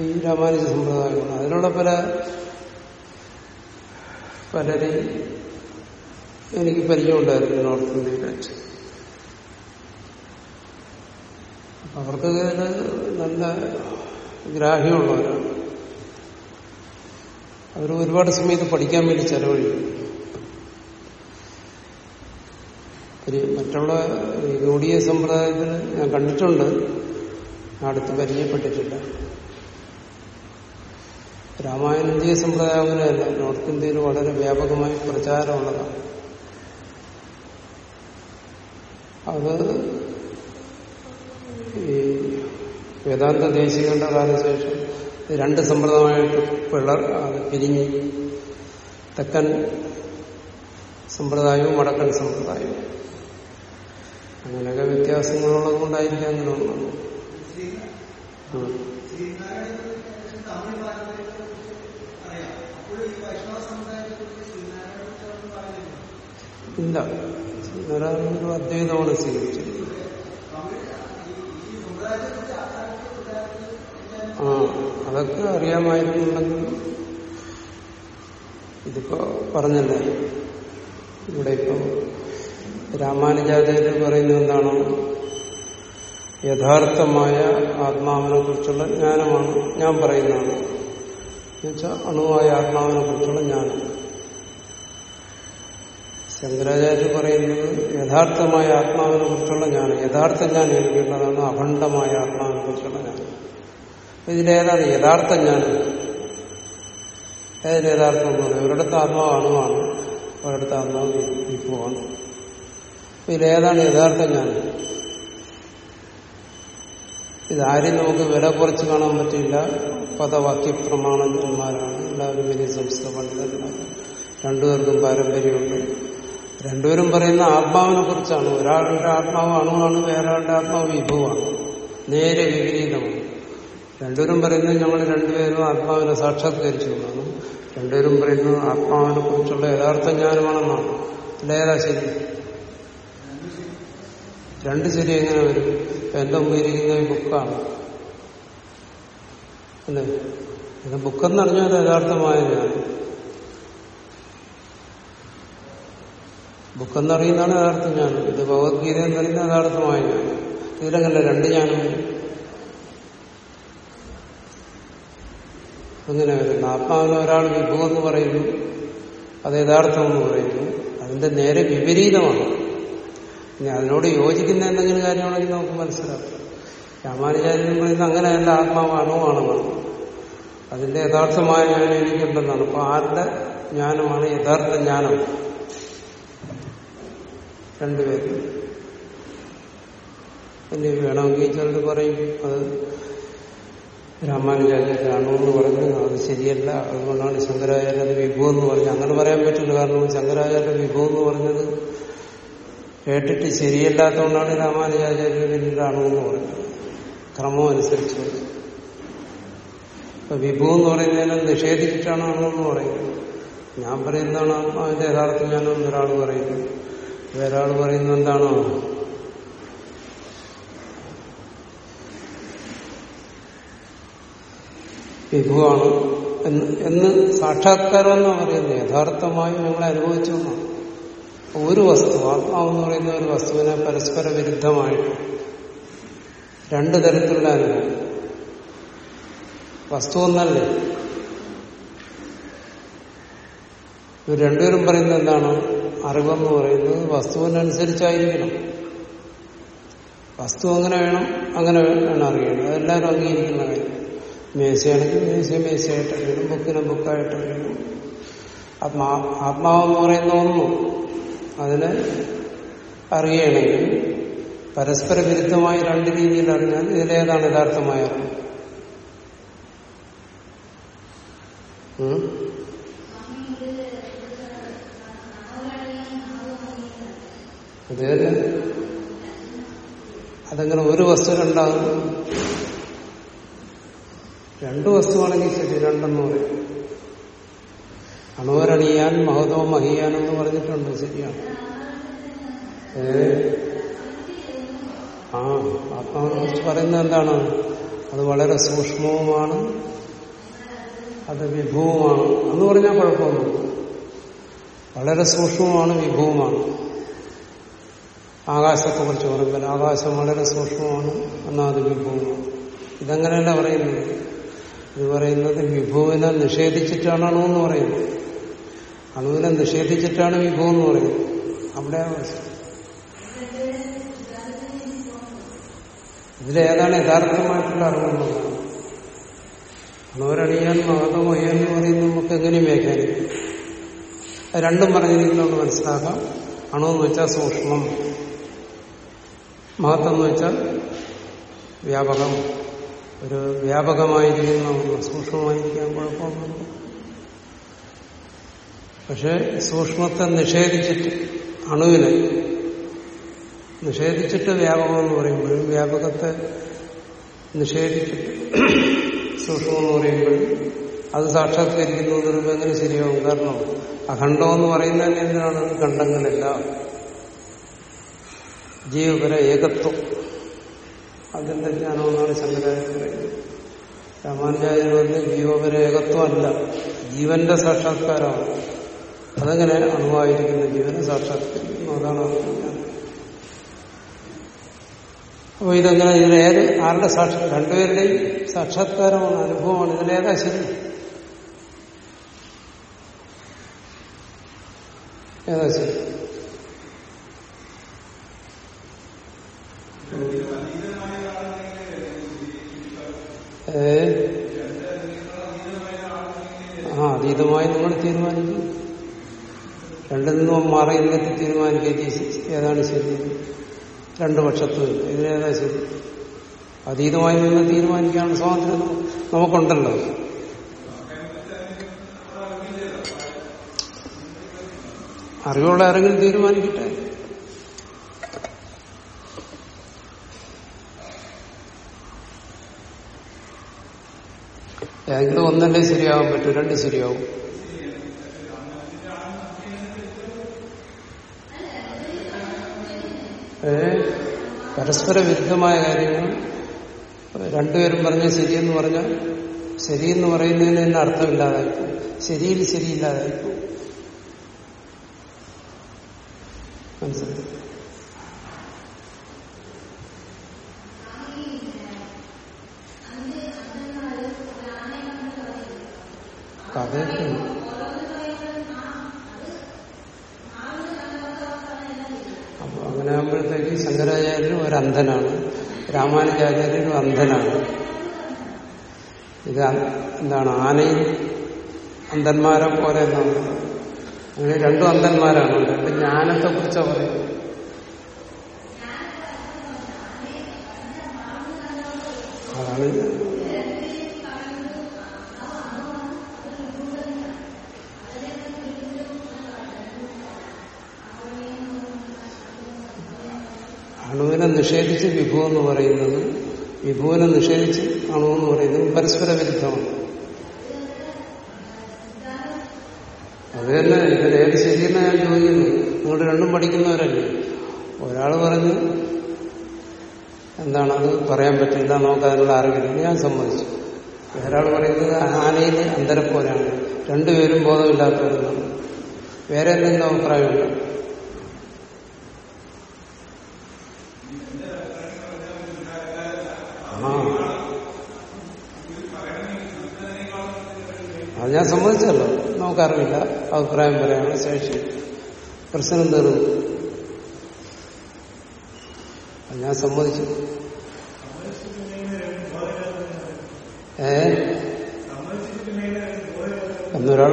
ഈ രാമാനുജ സമ്പ്രദായമാണ്. അതിനുള്ള പല പലരെയും എനിക്ക് പരിചയമുണ്ടായിരുന്നു നോർത്ത് ഇന്ത്യയിലായിട്ട്. അവർക്ക് നല്ല ഗ്രാഹ്യമുള്ളവരാണ്. അവർ ഒരുപാട് സമയത്ത് പഠിക്കാൻ വേണ്ടി ചെലവഴിക്കും മറ്റുള്ള ഗൗഡീയ സമ്പ്രദായത്തിൽ ഞാൻ കണ്ടിട്ടുണ്ട്. അടുത്ത് പരിചയപ്പെട്ടിട്ടില്ല. രാമായണീയ സമ്പ്രദായം അങ്ങനെയല്ല. നോർത്ത് ഇന്ത്യയിൽ വളരെ വ്യാപകമായി പ്രചാരമുള്ളതാണ്. അത് ഈ വേദാന്ത ദേശികളുടെ കാലശേഷം രണ്ട് സമ്പ്രദായമായിട്ട് പിളർ പിരിഞ്ഞ് തെക്കൻ സമ്പ്രദായവും വടക്കൻ സമ്പ്രദായവും. അങ്ങനെയൊക്കെ വ്യത്യാസങ്ങളുള്ളത് കൊണ്ടായിരിക്കും അങ്ങനെ ഉള്ളത് ഇല്ല. നാരായണ അദ്വൈതമാണ് സ്വീകരിച്ചിരിക്കുന്നത് ആ അതൊക്കെ അറിയാമായിരുന്നുണ്ടെങ്കിൽ ഇതിപ്പോ പറഞ്ഞല്ലേ? ഇവിടെ ഇപ്പോ രാമാനുജാചാര്യർ പറയുന്നത് എന്താണ്? യഥാർത്ഥമായ ആത്മാവിനെ കുറിച്ചുള്ള ജ്ഞാനമാണ് ഞാൻ പറയുന്നതാണ് എന്നുവെച്ചാൽ അണുവായ ആത്മാവിനെ കുറിച്ചുള്ള ജ്ഞാനം. ശങ്കരാചാര്യർ പറയുന്നത് യഥാർത്ഥമായ ആത്മാവിനെ കുറിച്ചുള്ള ജ്ഞാനം. യഥാർത്ഥ ജ്ഞാനം എനിക്കുള്ളതാണ് അഖണ്ഡമായ ആത്മാവിനെ കുറിച്ചുള്ള ജ്ഞാനം ഇതിലേതാണ് യഥാർത്ഥ ജ്ഞാനം. ഏതിന് യഥാർത്ഥം ഒരിടത്ത് ആത്മാവ് അണുവാണ് ഒരിടത്ത് ആത്മാവ് വിഭവമാണ് ഇതിലേതാണ് യഥാർത്ഥ ജ്ഞാനം? ഇതാരും നമുക്ക് വില കുറച്ച് കാണാൻ പറ്റില്ല പദവാക്യ പ്രമാണന്മാരാണ് എല്ലാവരും വലിയ സംസ്കൃത പണ്ഡിതന്മാരാണ് രണ്ടുപേർക്കും പാരമ്പര്യമുണ്ട്. രണ്ടുപേരും പറയുന്ന ആത്മാവിനെ കുറിച്ചാണ്. ഒരാളുടെ ആത്മാവ് അണുവാണ് വേറൊരാളുടെ ആത്മാവ് വിഭവമാണ്. നേരെ വിപരീതമാണ്. രണ്ടുപേരും പറയുന്നത് ഞങ്ങൾ രണ്ടുപേരും ആത്മാവിനെ സാക്ഷാത്കരിച്ചു രണ്ടുപേരും പറയുന്നത് ആത്മാവിനെ കുറിച്ചുള്ള യഥാർത്ഥ ജ്ഞാനമാണെന്നാണ്. ഇതിലേതാ ശരി രണ്ട് ശരി എങ്ങനെ വരും എന്റെ മുമ്പിരിക്കുന്ന ഈ ബുക്കാണ്. അല്ലേ? ഇത് ബുക്കെന്ന് അറിഞ്ഞാൽ യഥാർത്ഥമായ ഞാൻ ബുക്കെന്നറിയുന്നതാണ് യഥാർത്ഥ ഞാൻ ഇത് ഭഗവത്ഗീത എന്നറിയുന്ന യഥാർത്ഥമായ ഞാൻ ഇതിലങ്ങനെ രണ്ട് ഞാനും അങ്ങനെ വരുന്നു ആത്മാവിനെ ഒരാൾ വിഭവം എന്ന് പറയുന്നു അത് യഥാർത്ഥമെന്ന് പറയുന്നു. അതിന്റെ നേരെ വിപരീതമാണ്. ഇനി അതിനോട് യോജിക്കുന്ന എന്തെങ്കിലും കാര്യമാണെങ്കിൽ നമുക്ക് മനസ്സിലാക്കാം. രാമാനുചാര്യൻ പറയുന്നത് അങ്ങനെയല്ല ആത്മാവ് അണുവാണെന്നാണ് അതിന്റെ യഥാർത്ഥമായ ജ്ഞാനം എനിക്കുണ്ടെന്നാണ്. അപ്പൊ ആരുടെ ജ്ഞാനമാണ് യഥാർത്ഥ ജ്ഞാനം? രണ്ടുപേരും. പിന്നെ വേണമെങ്കിൽ ചിലർ പറയും അത് രാമാനുജാചാര്യാണോ എന്ന് പറഞ്ഞു അത് ശരിയല്ല. അതുകൊണ്ടാണ് ശങ്കരാചാര്യ വിഭവം എന്ന് പറഞ്ഞത്. അങ്ങനെ പറയാൻ പറ്റില്ല. കാരണം ശങ്കരാചാര്യ വിഭവം എന്ന് പറഞ്ഞത് കേട്ടിട്ട് ശരിയല്ലാത്തതുകൊണ്ടാണ് രാമാനുജാചാര്യ പിന്നീടാണോ എന്ന് പറഞ്ഞത്. ക്രമം അനുസരിച്ച് വിഭു എന്ന് പറയുന്നതിനെ നിഷേധിച്ചിട്ടാണ് ആണോ എന്ന് പറയുന്നത്. ഞാൻ പറയുന്നതാണ് അതിന്റെ യഥാർത്ഥം ഞാൻ ഒരാൾ പറയുന്നു വേറൊരാൾ പറയുന്നത് എന്താണോ? വിഭുവാണ് എന്ന് എന്ന് സാക്ഷാത്കാരം എന്നാണ് പറയുന്നത്? യഥാർത്ഥമായി ഞങ്ങൾ അനുഭവിച്ചു എന്നാണ് ഒരു വസ്തു ആത്മാവെന്ന് പറയുന്ന ഒരു വസ്തുവിനെ പരസ്പര വിരുദ്ധമായിട്ട് രണ്ട് തരത്തിലുള്ള അനുഭവം. വസ്തു ഒന്നല്ലേ? ഇവർ രണ്ടുപേരും പറയുന്നത് എന്താണ്? അറിവെന്ന് പറയുന്നത് വസ്തുവിനനുസരിച്ചായിരിക്കണം. വസ്തു അങ്ങനെ വേണം അങ്ങനെ വേണം അറിയണം അതെല്ലാവരും അംഗീകരിക്കുന്ന കാര്യം. മേശയാണെങ്കിൽ മേശ മേശയായിട്ട് അറിയണം ബുക്കിനെ ബുക്കായിട്ട് അറിയണം. ആത്മാ ആത്മാവെന്ന് പറയുന്ന ഒന്നും. അതിനെ അറിയണമെങ്കിൽ പരസ്പര വിരുദ്ധമായി രണ്ട് രീതിയിൽ അറിഞ്ഞാൽ ഇതിലേതാണ് യഥാർത്ഥമായ അറിവ്? അത് അതങ്ങനെ ഒരു വസ്തു രണ്ടാകും? രണ്ട് വസ്തുവാണെങ്കിൽ ശരി രണ്ടെന്ന് പറയും. അണുവരണിയാൻ മഹതോ മഹിയാൻ എന്ന് പറഞ്ഞിട്ടുണ്ട് ശരിയാണ്. ഏ? ആ ആത്മാവിനെ കുറിച്ച് പറയുന്നത് എന്താണ്? അത് വളരെ സൂക്ഷ്മവുമാണ് അത് വിഭവമാണ് എന്ന് പറഞ്ഞാൽ കുഴപ്പമൊന്നും വളരെ സൂക്ഷ്മമാണ് വിഭവമാണ് ആകാശത്തെ കുറിച്ച് പറയുമ്പോൾ ആകാശം വളരെ സൂക്ഷ്മമാണ് എന്നാൽ അത് വിഭവമാണ്. ഇതങ്ങനെയല്ല പറയുന്നത്? ഇത് പറയുന്നത് വിഭുവിനെ നിഷേധിച്ചിട്ടാണോ എന്ന് പറയുന്നത്. അണുവിനെ നിഷേധിച്ചിട്ടാണ് വിഭവം എന്ന് പറയുന്നത്. അവിടെ ഇതിലേതാണ് യഥാർത്ഥമായിട്ടുള്ള അറിവുള്ളത്? അണുവരണിയാൻ മഹതമോ എന്ന് പറയുന്നത് നമുക്ക് എങ്ങനെയും വ്യാഖ്യാനിക്കും. രണ്ടും പറഞ്ഞിരിക്കുന്നതുകൊണ്ട് മനസ്സിലാക്കാം. അണു എന്ന് വെച്ചാൽ സൂക്ഷ്മം. മഹത്വം എന്ന് വെച്ചാൽ വ്യാപകം. ഒരു വ്യാപകമായിരിക്കുന്ന. സൂക്ഷ്മമായിരിക്കാൻ കുഴപ്പമൊന്നുമില്ല. പക്ഷെ സൂക്ഷ്മത്തെ നിഷേധിച്ചിട്ട് അണുവിനെ നിഷേധിച്ചിട്ട് വ്യാപകം എന്ന് പറയുമ്പോഴും വ്യാപകത്തെ നിഷേധിച്ചിട്ട് സൂക്ഷ്മം എന്ന് പറയുമ്പോഴും അത് സാക്ഷാത്കരിക്കുന്നു പറയുമ്പോൾ എങ്ങനെ ശരിയാവും? കാരണം അഖണ്ഡം എന്ന് പറയുന്നതിന് എന്തിനാണ്? ഖണ്ഡങ്ങളില്ല. ജീവപര ഏകത്വം. അതിന്റെ ജ്ഞാനമെന്നാണ് ശങ്കരാചാര്യ പറയുന്നത്. രാമാനുചാര്യ പറഞ്ഞ ജീവപര ഏകത്വമല്ല. ജീവന്റെ സാക്ഷാത്കാരമാണ്. അതങ്ങനെ അണുവായിരിക്കുന്ന ജീവനെ സാക്ഷാത്കരിക്കുന്നു. അതാണ് ജ്ഞാനം അപ്പൊ ഇതെങ്ങനെ ഇതിലേത് ആരുടെ സാക്ഷാ രണ്ടുപേരുടെയും സാക്ഷാത്കാരമാണ് അനുഭവമാണ്. ഇതിലേതാ ശരി? ഏതാ ശരി? ഏ? ആ അതീതമായി നിങ്ങൾ തീരുമാനിക്കും. രണ്ടിൽ നിന്നും മാറി നിന്നിട്ട് തീരുമാനിക്കുക ഏതാണ് ശരി? രണ്ടു പക്ഷത്തും ഇതിനേതാ ശരി? അതീതമായി നിന്ന് തീരുമാനിക്കാനുള്ള സ്വാതന്ത്ര്യം നമുക്കുണ്ടല്ലോ. അറിവുള്ള ആരെങ്കിലും തീരുമാനിക്കട്ടെ? ഏതെങ്കിലും ഒന്നല്ലേ ശരിയാവാൻ പറ്റൂ രണ്ട് ശരിയാവും. പരസ്പര വിരുദ്ധമായ കാര്യങ്ങൾ. രണ്ടുപേരും പറഞ്ഞ ശരിയെന്ന് പറഞ്ഞാൽ ശരിയെന്ന് പറയുന്നതിന് തന്നെ അർത്ഥമില്ലാതായിപ്പോ ശരിയിൽ ശരിയില്ലാതായിപ്പോ മനസ്സിലായി? എന്താണ് ആനയും അന്ധന്മാരെ പോലെ എന്നാണ് അങ്ങനെ രണ്ടും അന്ധന്മാരാണ്. രണ്ട് ജ്ഞാനത്തെ കുറിച്ചാണ് പറയുന്നത്. അതാണ് അണുവിനെ നിഷേധിച്ച് വിഭു എന്ന് പറയുന്നത് വിഭുവിനെ നിഷേധിച്ച് അണു എന്ന് പറയുന്നത് പരസ്പര വിരുദ്ധമാണ് അത് തന്നെ ഏത് ശരിയെന്ന് ഞാൻ ചോദിക്കുന്നു. നിങ്ങൾ രണ്ടും പഠിക്കുന്നവരല്ലേ? ഒരാൾ പറഞ്ഞു എന്താണ് അത് പറയാൻ പറ്റില്ല. നമുക്ക് അതിനുള്ള അറിവില്ല ഞാൻ സമ്മതിച്ചു. ഒരാൾ പറയുന്നത് ആനയിൽ അന്തരം പോലെയാണ്. രണ്ടുപേരും ബോധമില്ലാത്തവരെന്നാണ് വേറെ എന്തെങ്കിലും അഭിപ്രായമുണ്ടോ? ആ. അത് ഞാൻ സമ്മതിച്ചല്ലോ. നമുക്കറിവില്ല. അഭിപ്രായം പറയാനുള്ള ശേഷി പ്രശ്നം തീർന്നു. ഞാൻ സമ്മതിച്ചു. ഏ?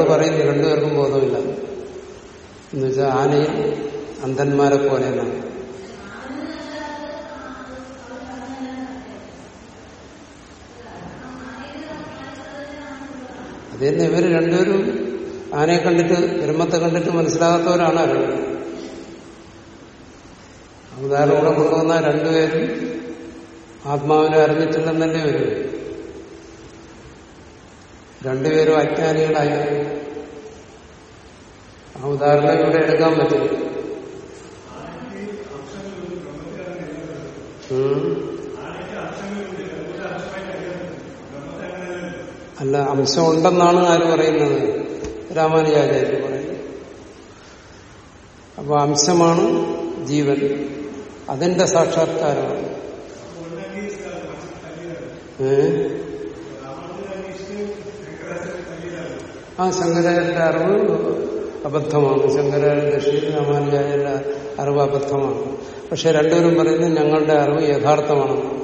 പറയുന്നു രണ്ടുപേർക്കും ബോധമില്ല. എന്നുവെച്ചാൽ ആനയിൽ അന്ധന്മാരെ പോലെ തന്നെ അത് തന്നെ ഇവർ രണ്ടുപേരും ആനയെ കണ്ടിട്ട് ബ്രഹ്മത്തെ കണ്ടിട്ട് മനസ്സിലാകാത്തവരാണ് അറിയുന്നത് ഉദാഹരണം കൂടെ കൊണ്ടുവന്ന രണ്ടുപേരും ആത്മാവിനെ അറിഞ്ഞിട്ടില്ലെന്നല്ലേ വരും. രണ്ടുപേരും അജ്ഞാനികളായി. ആ ഉദാഹരണം ഇവിടെ എടുക്കാൻ പറ്റും. അല്ല അംശം ഉണ്ടെന്നാണ് ആര് പറയുന്നത്? രാമാനുജാചാര്യ പറയുന്നു. അപ്പൊ അംശമാണ് ജീവൻ. അതിന്റെ സാക്ഷാത്കാരമാണ്. ആ ശങ്കരാചാര്യന്റെ അറിവ് അബദ്ധമാണ്. ശങ്കരാചാര്യ ദക്ഷിണ രാമാനുജാചാര്യന്റെ അറിവ് അബദ്ധമാണ്. പക്ഷെ രണ്ടുപേരും പറയുന്നത് ഞങ്ങളുടെ അറിവ് യഥാർത്ഥമാണെന്ന്.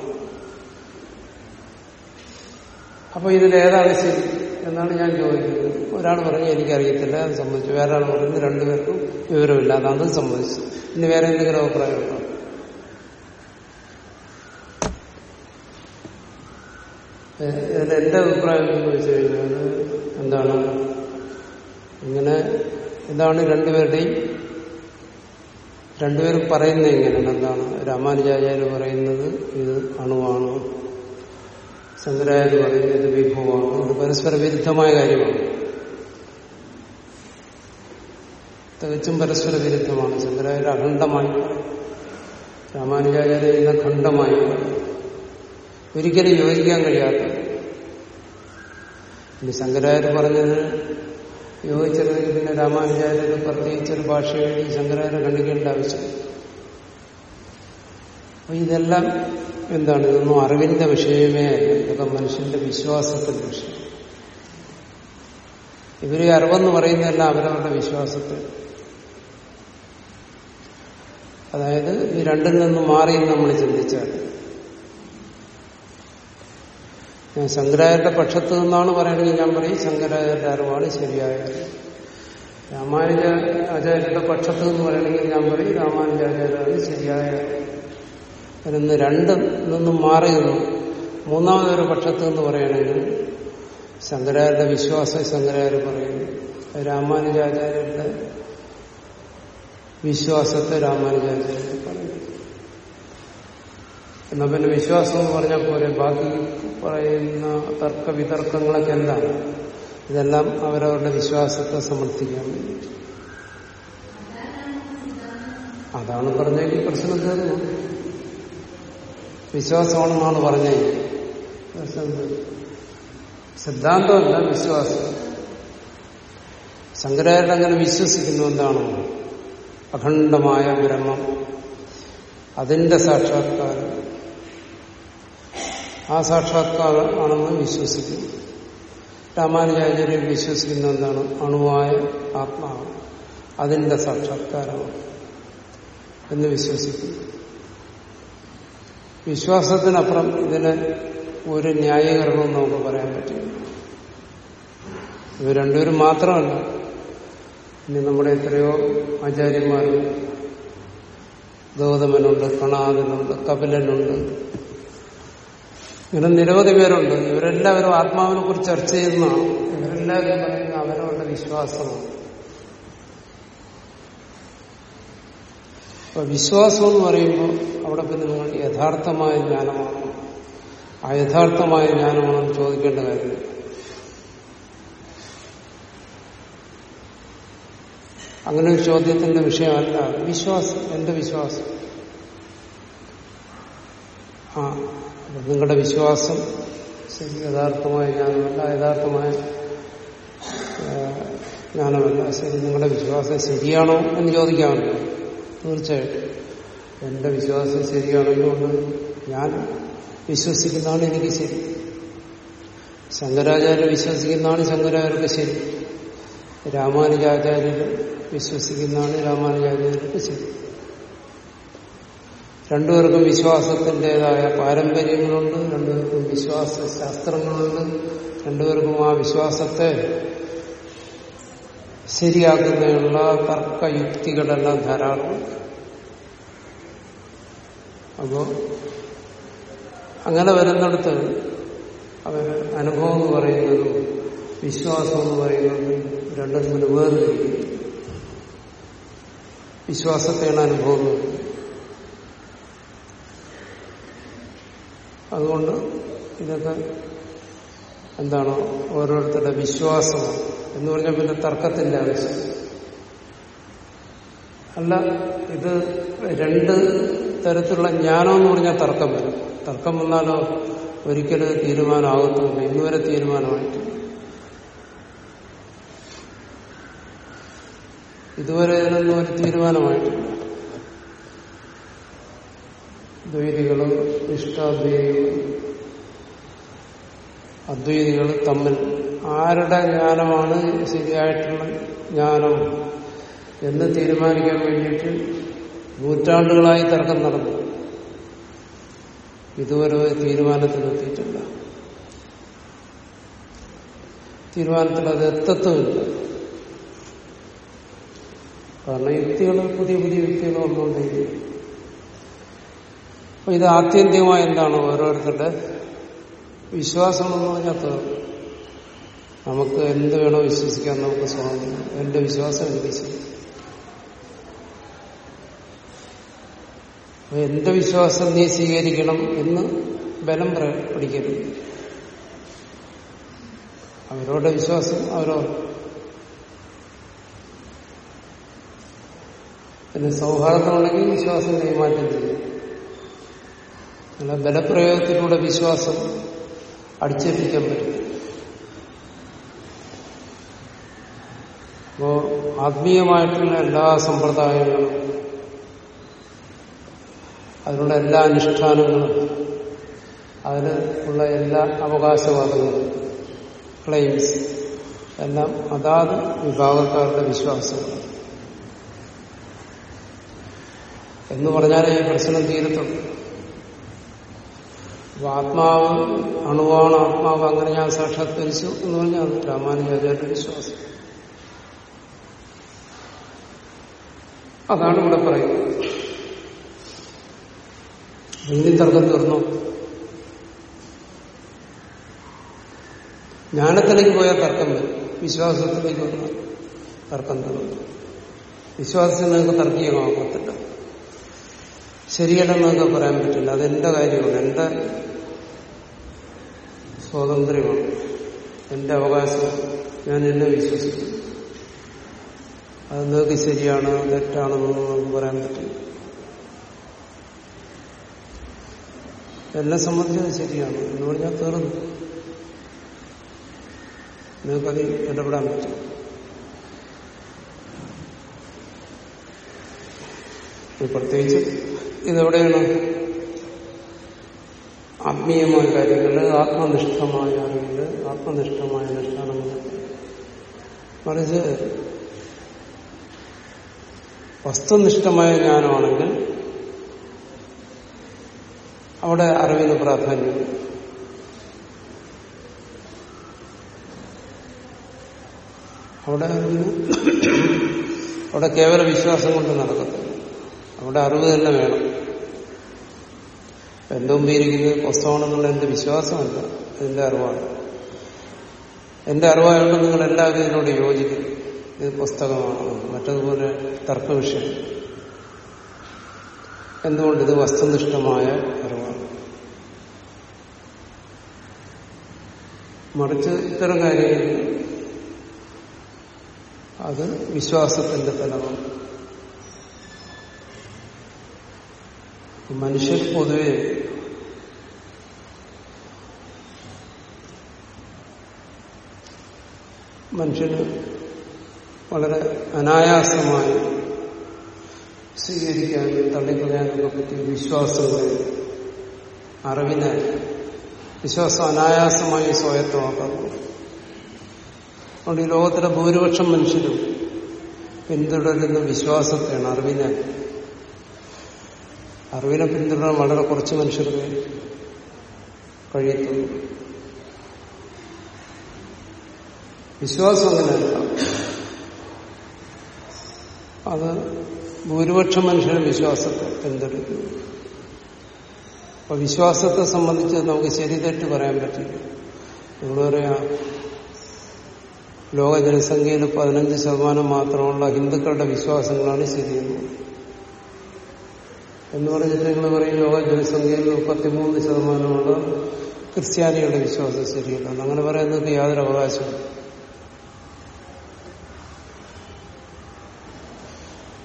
അപ്പൊ ഇതിലേതാണ് ശരി? എന്നാണ് ഞാൻ ചോദിക്കുന്നത്. ഒരാൾ പറഞ്ഞു എനിക്കറിയത്തില്ല അത് സംബന്ധിച്ചു വേറെ ആൾ പറയുന്നത് രണ്ടുപേർക്കും വിവരമില്ല. അതാണ് സംബന്ധിച്ചു ഇനി വേറെ എന്തെങ്കിലും അഭിപ്രായമുണ്ടോ ഉണ്ടോ? എന്റെ അഭിപ്രായം എന്ന് വെച്ച് കഴിഞ്ഞാൽ എന്താണ്? ഇങ്ങനെ ഇതാണ് രണ്ടുപേരുടെയും രണ്ടുപേരും പറയുന്നത് ഇങ്ങനെയാണ്. എന്താണ്? രാമാനുജാചാര്യ പറയുന്നത് ഇത് അണുവാണ്? ശങ്കരാചാര്യ പറയുന്നത് വിഭവമാണ്. ഇത് പരസ്പര വിരുദ്ധമായ കാര്യമാണ്. തികച്ചും പരസ്പര വിരുദ്ധമാണ്. ശങ്കരാചാര്യ അഖണ്ഡമായി. രാമാനുജാചാര്യ ഇന്ന് ഖണ്ഡമായി. ഒരിക്കലും യോജിക്കാൻ കഴിയാത്ത. പിന്നെ ശങ്കരാചാര്യ പറഞ്ഞത് യോജിച്ചിരുന്നെങ്കിൽ പിന്നെ രാമാനുജാചാര്യ പ്രത്യേകിച്ചൊരു ഭാഷ എഴുതി ശങ്കരാചാര്യ ഖണ്ഡിക്കേണ്ട ആവശ്യം അപ്പൊ ഇതെല്ലാം എന്താണ്? ഇതൊന്നും അറിവിന്റെ വിഷയമേ അല്ല. ഇതൊക്കെ മനുഷ്യന്റെ വിശ്വാസത്തിന്റെ വിഷയം. ഇവർ അറിവെന്ന് പറയുന്നതെല്ലാം അവരവരുടെ വിശ്വാസത്തിൽ അതായത് ഈ രണ്ടിൽ നിന്നും മാറി നമ്മൾ ചിന്തിച്ചാൽ. ഞാൻ ശങ്കരാചാര്യന്റെ പക്ഷത്ത് നിന്നാണ് പറയണമെങ്കിൽ ഞാൻ പറയും ശങ്കരാചാര്യന്റെ അറിവാണ് ശരിയായ. രാമാനുജ ആചാര്യന്റെ പക്ഷത്ത് നിന്ന് പറയണമെങ്കിൽ ഞാൻ പറയും രാമാനുജാചാര്യാണ് ശരിയായ അതിന് രണ്ട് നിന്നും മാറി നിന്നു മൂന്നാമതൊരു പക്ഷത്ത് നിന്ന് പറയുകയാണെങ്കിൽ ശങ്കരാചാര്യ വിശ്വാസം ശങ്കരാചാര്യ പറയുന്നു രാമാനുജാചാര്യരുടെ വിശ്വാസത്തെ രാമാനുജാചാര്യ പറയുന്നു എന്നാ പിന്നെ വിശ്വാസം എന്ന് പറഞ്ഞാൽ പോലെ ബാക്കി പറയുന്ന തർക്ക വിതർക്കങ്ങളൊക്കെ എന്താണ്? ഇതെല്ലാം അവരവരുടെ വിശ്വാസത്തെ സമർത്ഥിക്കാൻ അതാണ് പറഞ്ഞെങ്കിൽ പ്രശ്നം തീർന്നു വിശ്വാസമാണെന്നാണ് പറഞ്ഞത്. സിദ്ധാന്തമല്ല വിശ്വാസം. ശങ്കരാചാര്യ അങ്ങനെ വിശ്വസിക്കുന്നു എന്താണ് അഖണ്ഡമായ ബ്രഹ്മം. അതിന്റെ സാക്ഷാത്കാരം. ആ സാക്ഷാത്കാരം ആണെന്ന് വിശ്വസിക്കുന്നു. രാമാനുജാചാര്യൻ വിശ്വസിക്കുന്ന എന്താണ്? അണുവായ ആത്മാവ്. അതിന്റെ സാക്ഷാത്കാരമാണ് എന്ന് വിശ്വസിക്കുന്നു. വിശ്വാസത്തിനപ്പുറം ഇതിന് ഒരു ന്യായീകരണവും നമുക്ക് പറയാൻ പറ്റില്ല. ഇവ രണ്ടുപേരും മാത്രമല്ല. ഇനി നമ്മുടെ എത്രയോ ആചാര്യന്മാരും ഗൗതമനുണ്ട് കണാദനുണ്ട് കപിലനുണ്ട്. ഇങ്ങനെ നിരവധി പേരുണ്ട്. ഇവരെല്ലാവരും ആത്മാവിനെ കുറിച്ച് ചർച്ച ചെയ്യുന്നതാണ്. ഇവരെല്ലാവരും പറയുന്ന അവരവരുടെ വിശ്വാസമാണ്. അപ്പൊ വിശ്വാസം എന്ന് പറയുമ്പോൾ അവിടെ പിന്നെ നിങ്ങൾ യഥാർത്ഥമായ ജ്ഞാനമാണ്? ആ യഥാർത്ഥമായ ജ്ഞാനമാണെന്ന് ചോദിക്കേണ്ട കാര്യമില്ല അങ്ങനെ ഒരു ചോദ്യത്തിന്റെ വിഷയമല്ല. വിശ്വാസം എന്റെ വിശ്വാസം. ആ നിങ്ങളുടെ വിശ്വാസം ശരി യഥാർത്ഥമായ ജ്ഞാനമല്ല യഥാർത്ഥമായ ജ്ഞാനമല്ല. ശരി നിങ്ങളുടെ വിശ്വാസം ശരിയാണോ എന്ന് ചോദിക്കാമല്ലോ. തീർച്ചയായിട്ടും. എന്റെ വിശ്വാസം ശരിയാണെന്നുകൊണ്ട് ഞാൻ വിശ്വസിക്കുന്നതാണ് എനിക്ക് ശരി. ശങ്കരാചാര്യ വിശ്വസിക്കുന്നതാണ് ശങ്കരാചാര്യർക്ക് ശരി. രാമാനുജാചാര്യർ വിശ്വസിക്കുന്നതാണ് രാമാനുജാചാര്യർക്ക് ശരി. രണ്ടുപേർക്കും വിശ്വാസത്തിന്റെതായ പാരമ്പര്യങ്ങളുണ്ട് രണ്ടുപേർക്കും വിശ്വാസ ശാസ്ത്രങ്ങളുണ്ട് രണ്ടുപേർക്കും ആ വിശ്വാസത്തെ ശരിയാക്കുന്നതിനുള്ള തർക്കയുക്തികളെല്ലാം ധാരാളം. അപ്പോ അങ്ങനെ വരുന്നിടത്ത് അവർ അനുഭവം എന്ന് പറയുന്നതും വിശ്വാസം എന്ന് പറയുന്നതും രണ്ടും തമ്മിൽ വേർതിരിക്കും. വിശ്വാസത്തെയാണ് അനുഭവം അതുകൊണ്ട് ഇതൊക്കെ എന്താണ് ഓരോരുത്തരുടെ വിശ്വാസം എന്ന് പറഞ്ഞാൽ പിന്നെ തർക്കത്തിന്റെ ആവശ്യം അല്ല ഇത് രണ്ട് തരത്തിലുള്ള ജ്ഞാനം എന്ന് പറഞ്ഞാൽ തർക്കം വരും. തർക്കം വന്നാലോ ഒരിക്കലും തീരുമാനമാകത്തുമില്ല. ഇന്നുവരെ തീരുമാനമായിട്ടില്ല ഇതുവരെ ഇതിനൊന്നും ഒരു തീരുമാനമായിട്ടില്ല. ദ്വൈതികളും ഇഷ്ടാദ്വൈതികളും അദ്വൈതികൾ തമ്മിൽ ആരുടെ ജ്ഞാനമാണ് ശരിയായിട്ടുള്ള ജ്ഞാനം എന്ന് തീരുമാനിക്കാൻ വേണ്ടിയിട്ട് നൂറ്റാണ്ടുകളായി തർക്കം നടന്നു. ഇതുവരെ ഒരു തീരുമാനത്തിലെത്തിയിട്ടില്ല. തീരുമാനത്തിൽ അത് എത്തത്തുമില്ല. കാരണം യുക്തികൾ പുതിയ പുതിയ യുക്തികൾ വന്നുകൊണ്ടേയിരിക്കും. അപ്പൊ ഇത് ആത്യന്തികമായി എന്താണ് ഓരോരുത്തരുടെ വിശ്വാസം എന്ന് പറഞ്ഞാൽ നമുക്ക് എന്ത് വേണോ വിശ്വസിക്കാൻ നമുക്ക് സ്വാതന്ത്ര്യം എന്റെ വിശ്വാസം എനിക്ക് എന്റെ വിശ്വാസം നീ സ്വീകരിക്കണം എന്ന് ബലം പിടിക്കരുത്. അവരോടെ വിശ്വാസം അവരോ പിന്നെ സൗഹാർദ്ദമാണെങ്കിൽ വിശ്വാസം കൈമാറ്റം ചെയ്യും. അല്ല ബലപ്രയോഗത്തിലൂടെ വിശ്വാസം അടിച്ചേൽപ്പിക്കാൻ പറ്റും. അപ്പോ ആത്മീയമായിട്ടുള്ള എല്ലാ സമ്പ്രദായങ്ങളും അതിനുള്ള എല്ലാ അനുഷ്ഠാനങ്ങളും അതിന് ഉള്ള എല്ലാ അവകാശവാദങ്ങളും ക്ലെയിംസ് എല്ലാം അതാത് വിഭാഗക്കാരുടെ വിശ്വാസങ്ങൾ എന്ന് പറഞ്ഞാലേ ഈ പ്രശ്നം തീരത്തുള്ളൂ. അപ്പൊ ആത്മാവ് അണുവാണ് ആത്മാവ്. അങ്ങനെ ഞാൻ സാക്ഷാത്കരിച്ചു എന്ന് പറഞ്ഞാൽ അത് രാമാനുചാര്യരുടെ വിശ്വാസം. അതാണ് ഇവിടെ പറയുന്നത്. ഇനി തർക്കം തീർന്നു? ജ്ഞാനത്തിലേക്ക് പോയാൽ തർക്കം വരും. വിശ്വാസത്തിലേക്ക് വന്നാൽ തർക്കം തീർന്നു. വിശ്വാസത്തിൽ നിങ്ങൾക്ക് തർക്കീയമാകത്തില്ല ശരിയല്ലെന്നൊക്കെ പറയാൻ പറ്റില്ല. അതെന്റെ കാര്യമാണ്? എന്റെ സ്വാതന്ത്ര്യമാണ്? എന്റെ അവകാശം. ഞാൻ എന്നെ വിശ്വസിക്കും അത് നിങ്ങൾക്ക് ശരിയാണ് തെറ്റാണെന്നൊന്നും നമുക്ക് പറയാൻ പറ്റില്ല. എന്നെ സംബന്ധിച്ചത് ശരിയാണ്. എന്ന് പറഞ്ഞാൽ തീർന്നു. നിങ്ങൾക്കത് ഇടപെടാൻ പറ്റും. പ്രത്യേകിച്ച് ഇതെവിടെയാണ്? ആത്മീയമായ കാര്യങ്ങളിൽ ആത്മനിഷ്ഠമായ അറിവിൽ ആത്മനിഷ്ഠമായ അനുഷ്ഠാനങ്ങൾ മറിച്ച് വസ്തുനിഷ്ഠമായ ജ്ഞാനമാണെങ്കിൽ അവിടെ അറിവിന് പ്രാധാന്യം. അവിടെ അവിടെ കേവല വിശ്വാസം കൊണ്ട് നടക്കത്തില്ല. അവിടെ അറിവ് തന്നെ വേണം. എന്റെ മുമ്പിരിക്കുന്നത് പുസ്തകമാണെന്നുള്ള എന്റെ വിശ്വാസമല്ല. എന്റെ അറിവാണ്. എന്റെ അറിവായതുകൊണ്ട് നിങ്ങൾ എല്ലാവരും ഇതിനോട് യോജിക്കും. ഇത് പുസ്തകമാണ്. മറ്റതുപോലെ തർക്ക വിഷയം എന്തുകൊണ്ട് ഇത് വസ്തുനിഷ്ഠമായ അറിവാണ്? മറിച്ച് ഇത്തരം കാര്യങ്ങൾ അത് വിശ്വാസത്തിന്റെ തലമാണ് മനുഷ്യർ പൊതുവെ മനുഷ്യന് വളരെ അനായാസമായി സ്വീകരിക്കാനും തള്ളിക്കളയാനൊക്കെ പറ്റിയ വിശ്വാസങ്ങൾ അറിവിനെ വിശ്വാസം അനായാസമായി സ്വായത്തമാക്കുന്നു. അതുകൊണ്ട് ഈ ലോകത്തിലെ ഭൂരിപക്ഷം മനുഷ്യരും പിന്തുടരുന്ന വിശ്വാസത്തെയാണ് അറിവിനെ അറിവിനെ പിന്തുടരാൻ വളരെ കുറച്ച് മനുഷ്യർക്ക് കഴിയത്തുള്ളൂ. വിശ്വാസം അങ്ങനെയല്ല. അത് ഭൂരിപക്ഷം മനുഷ്യരെ വിശ്വാസത്തെ പിന്തുടരുന്നു. അപ്പൊ വിശ്വാസത്തെ സംബന്ധിച്ച് നമുക്ക് ശരി തെറ്റ് പറയാൻ പറ്റില്ല. നിങ്ങൾ പറയാ ലോക ജനസംഖ്യയിൽ പതിനഞ്ച് ശതമാനം മാത്രമുള്ള ഹിന്ദുക്കളുടെ വിശ്വാസങ്ങളാണ് ശരിയെന്ന് എന്ന് പറഞ്ഞിട്ട് നിങ്ങൾ പറയും ലോക ജനസംഖ്യയിൽ മുപ്പത്തിമൂന്ന് ശതമാനമുള്ള ക്രിസ്ത്യാനികളുടെ വിശ്വാസം ശരിയല്ല. അങ്ങനെ പറയുന്നത് യാതൊരു അവകാശവും.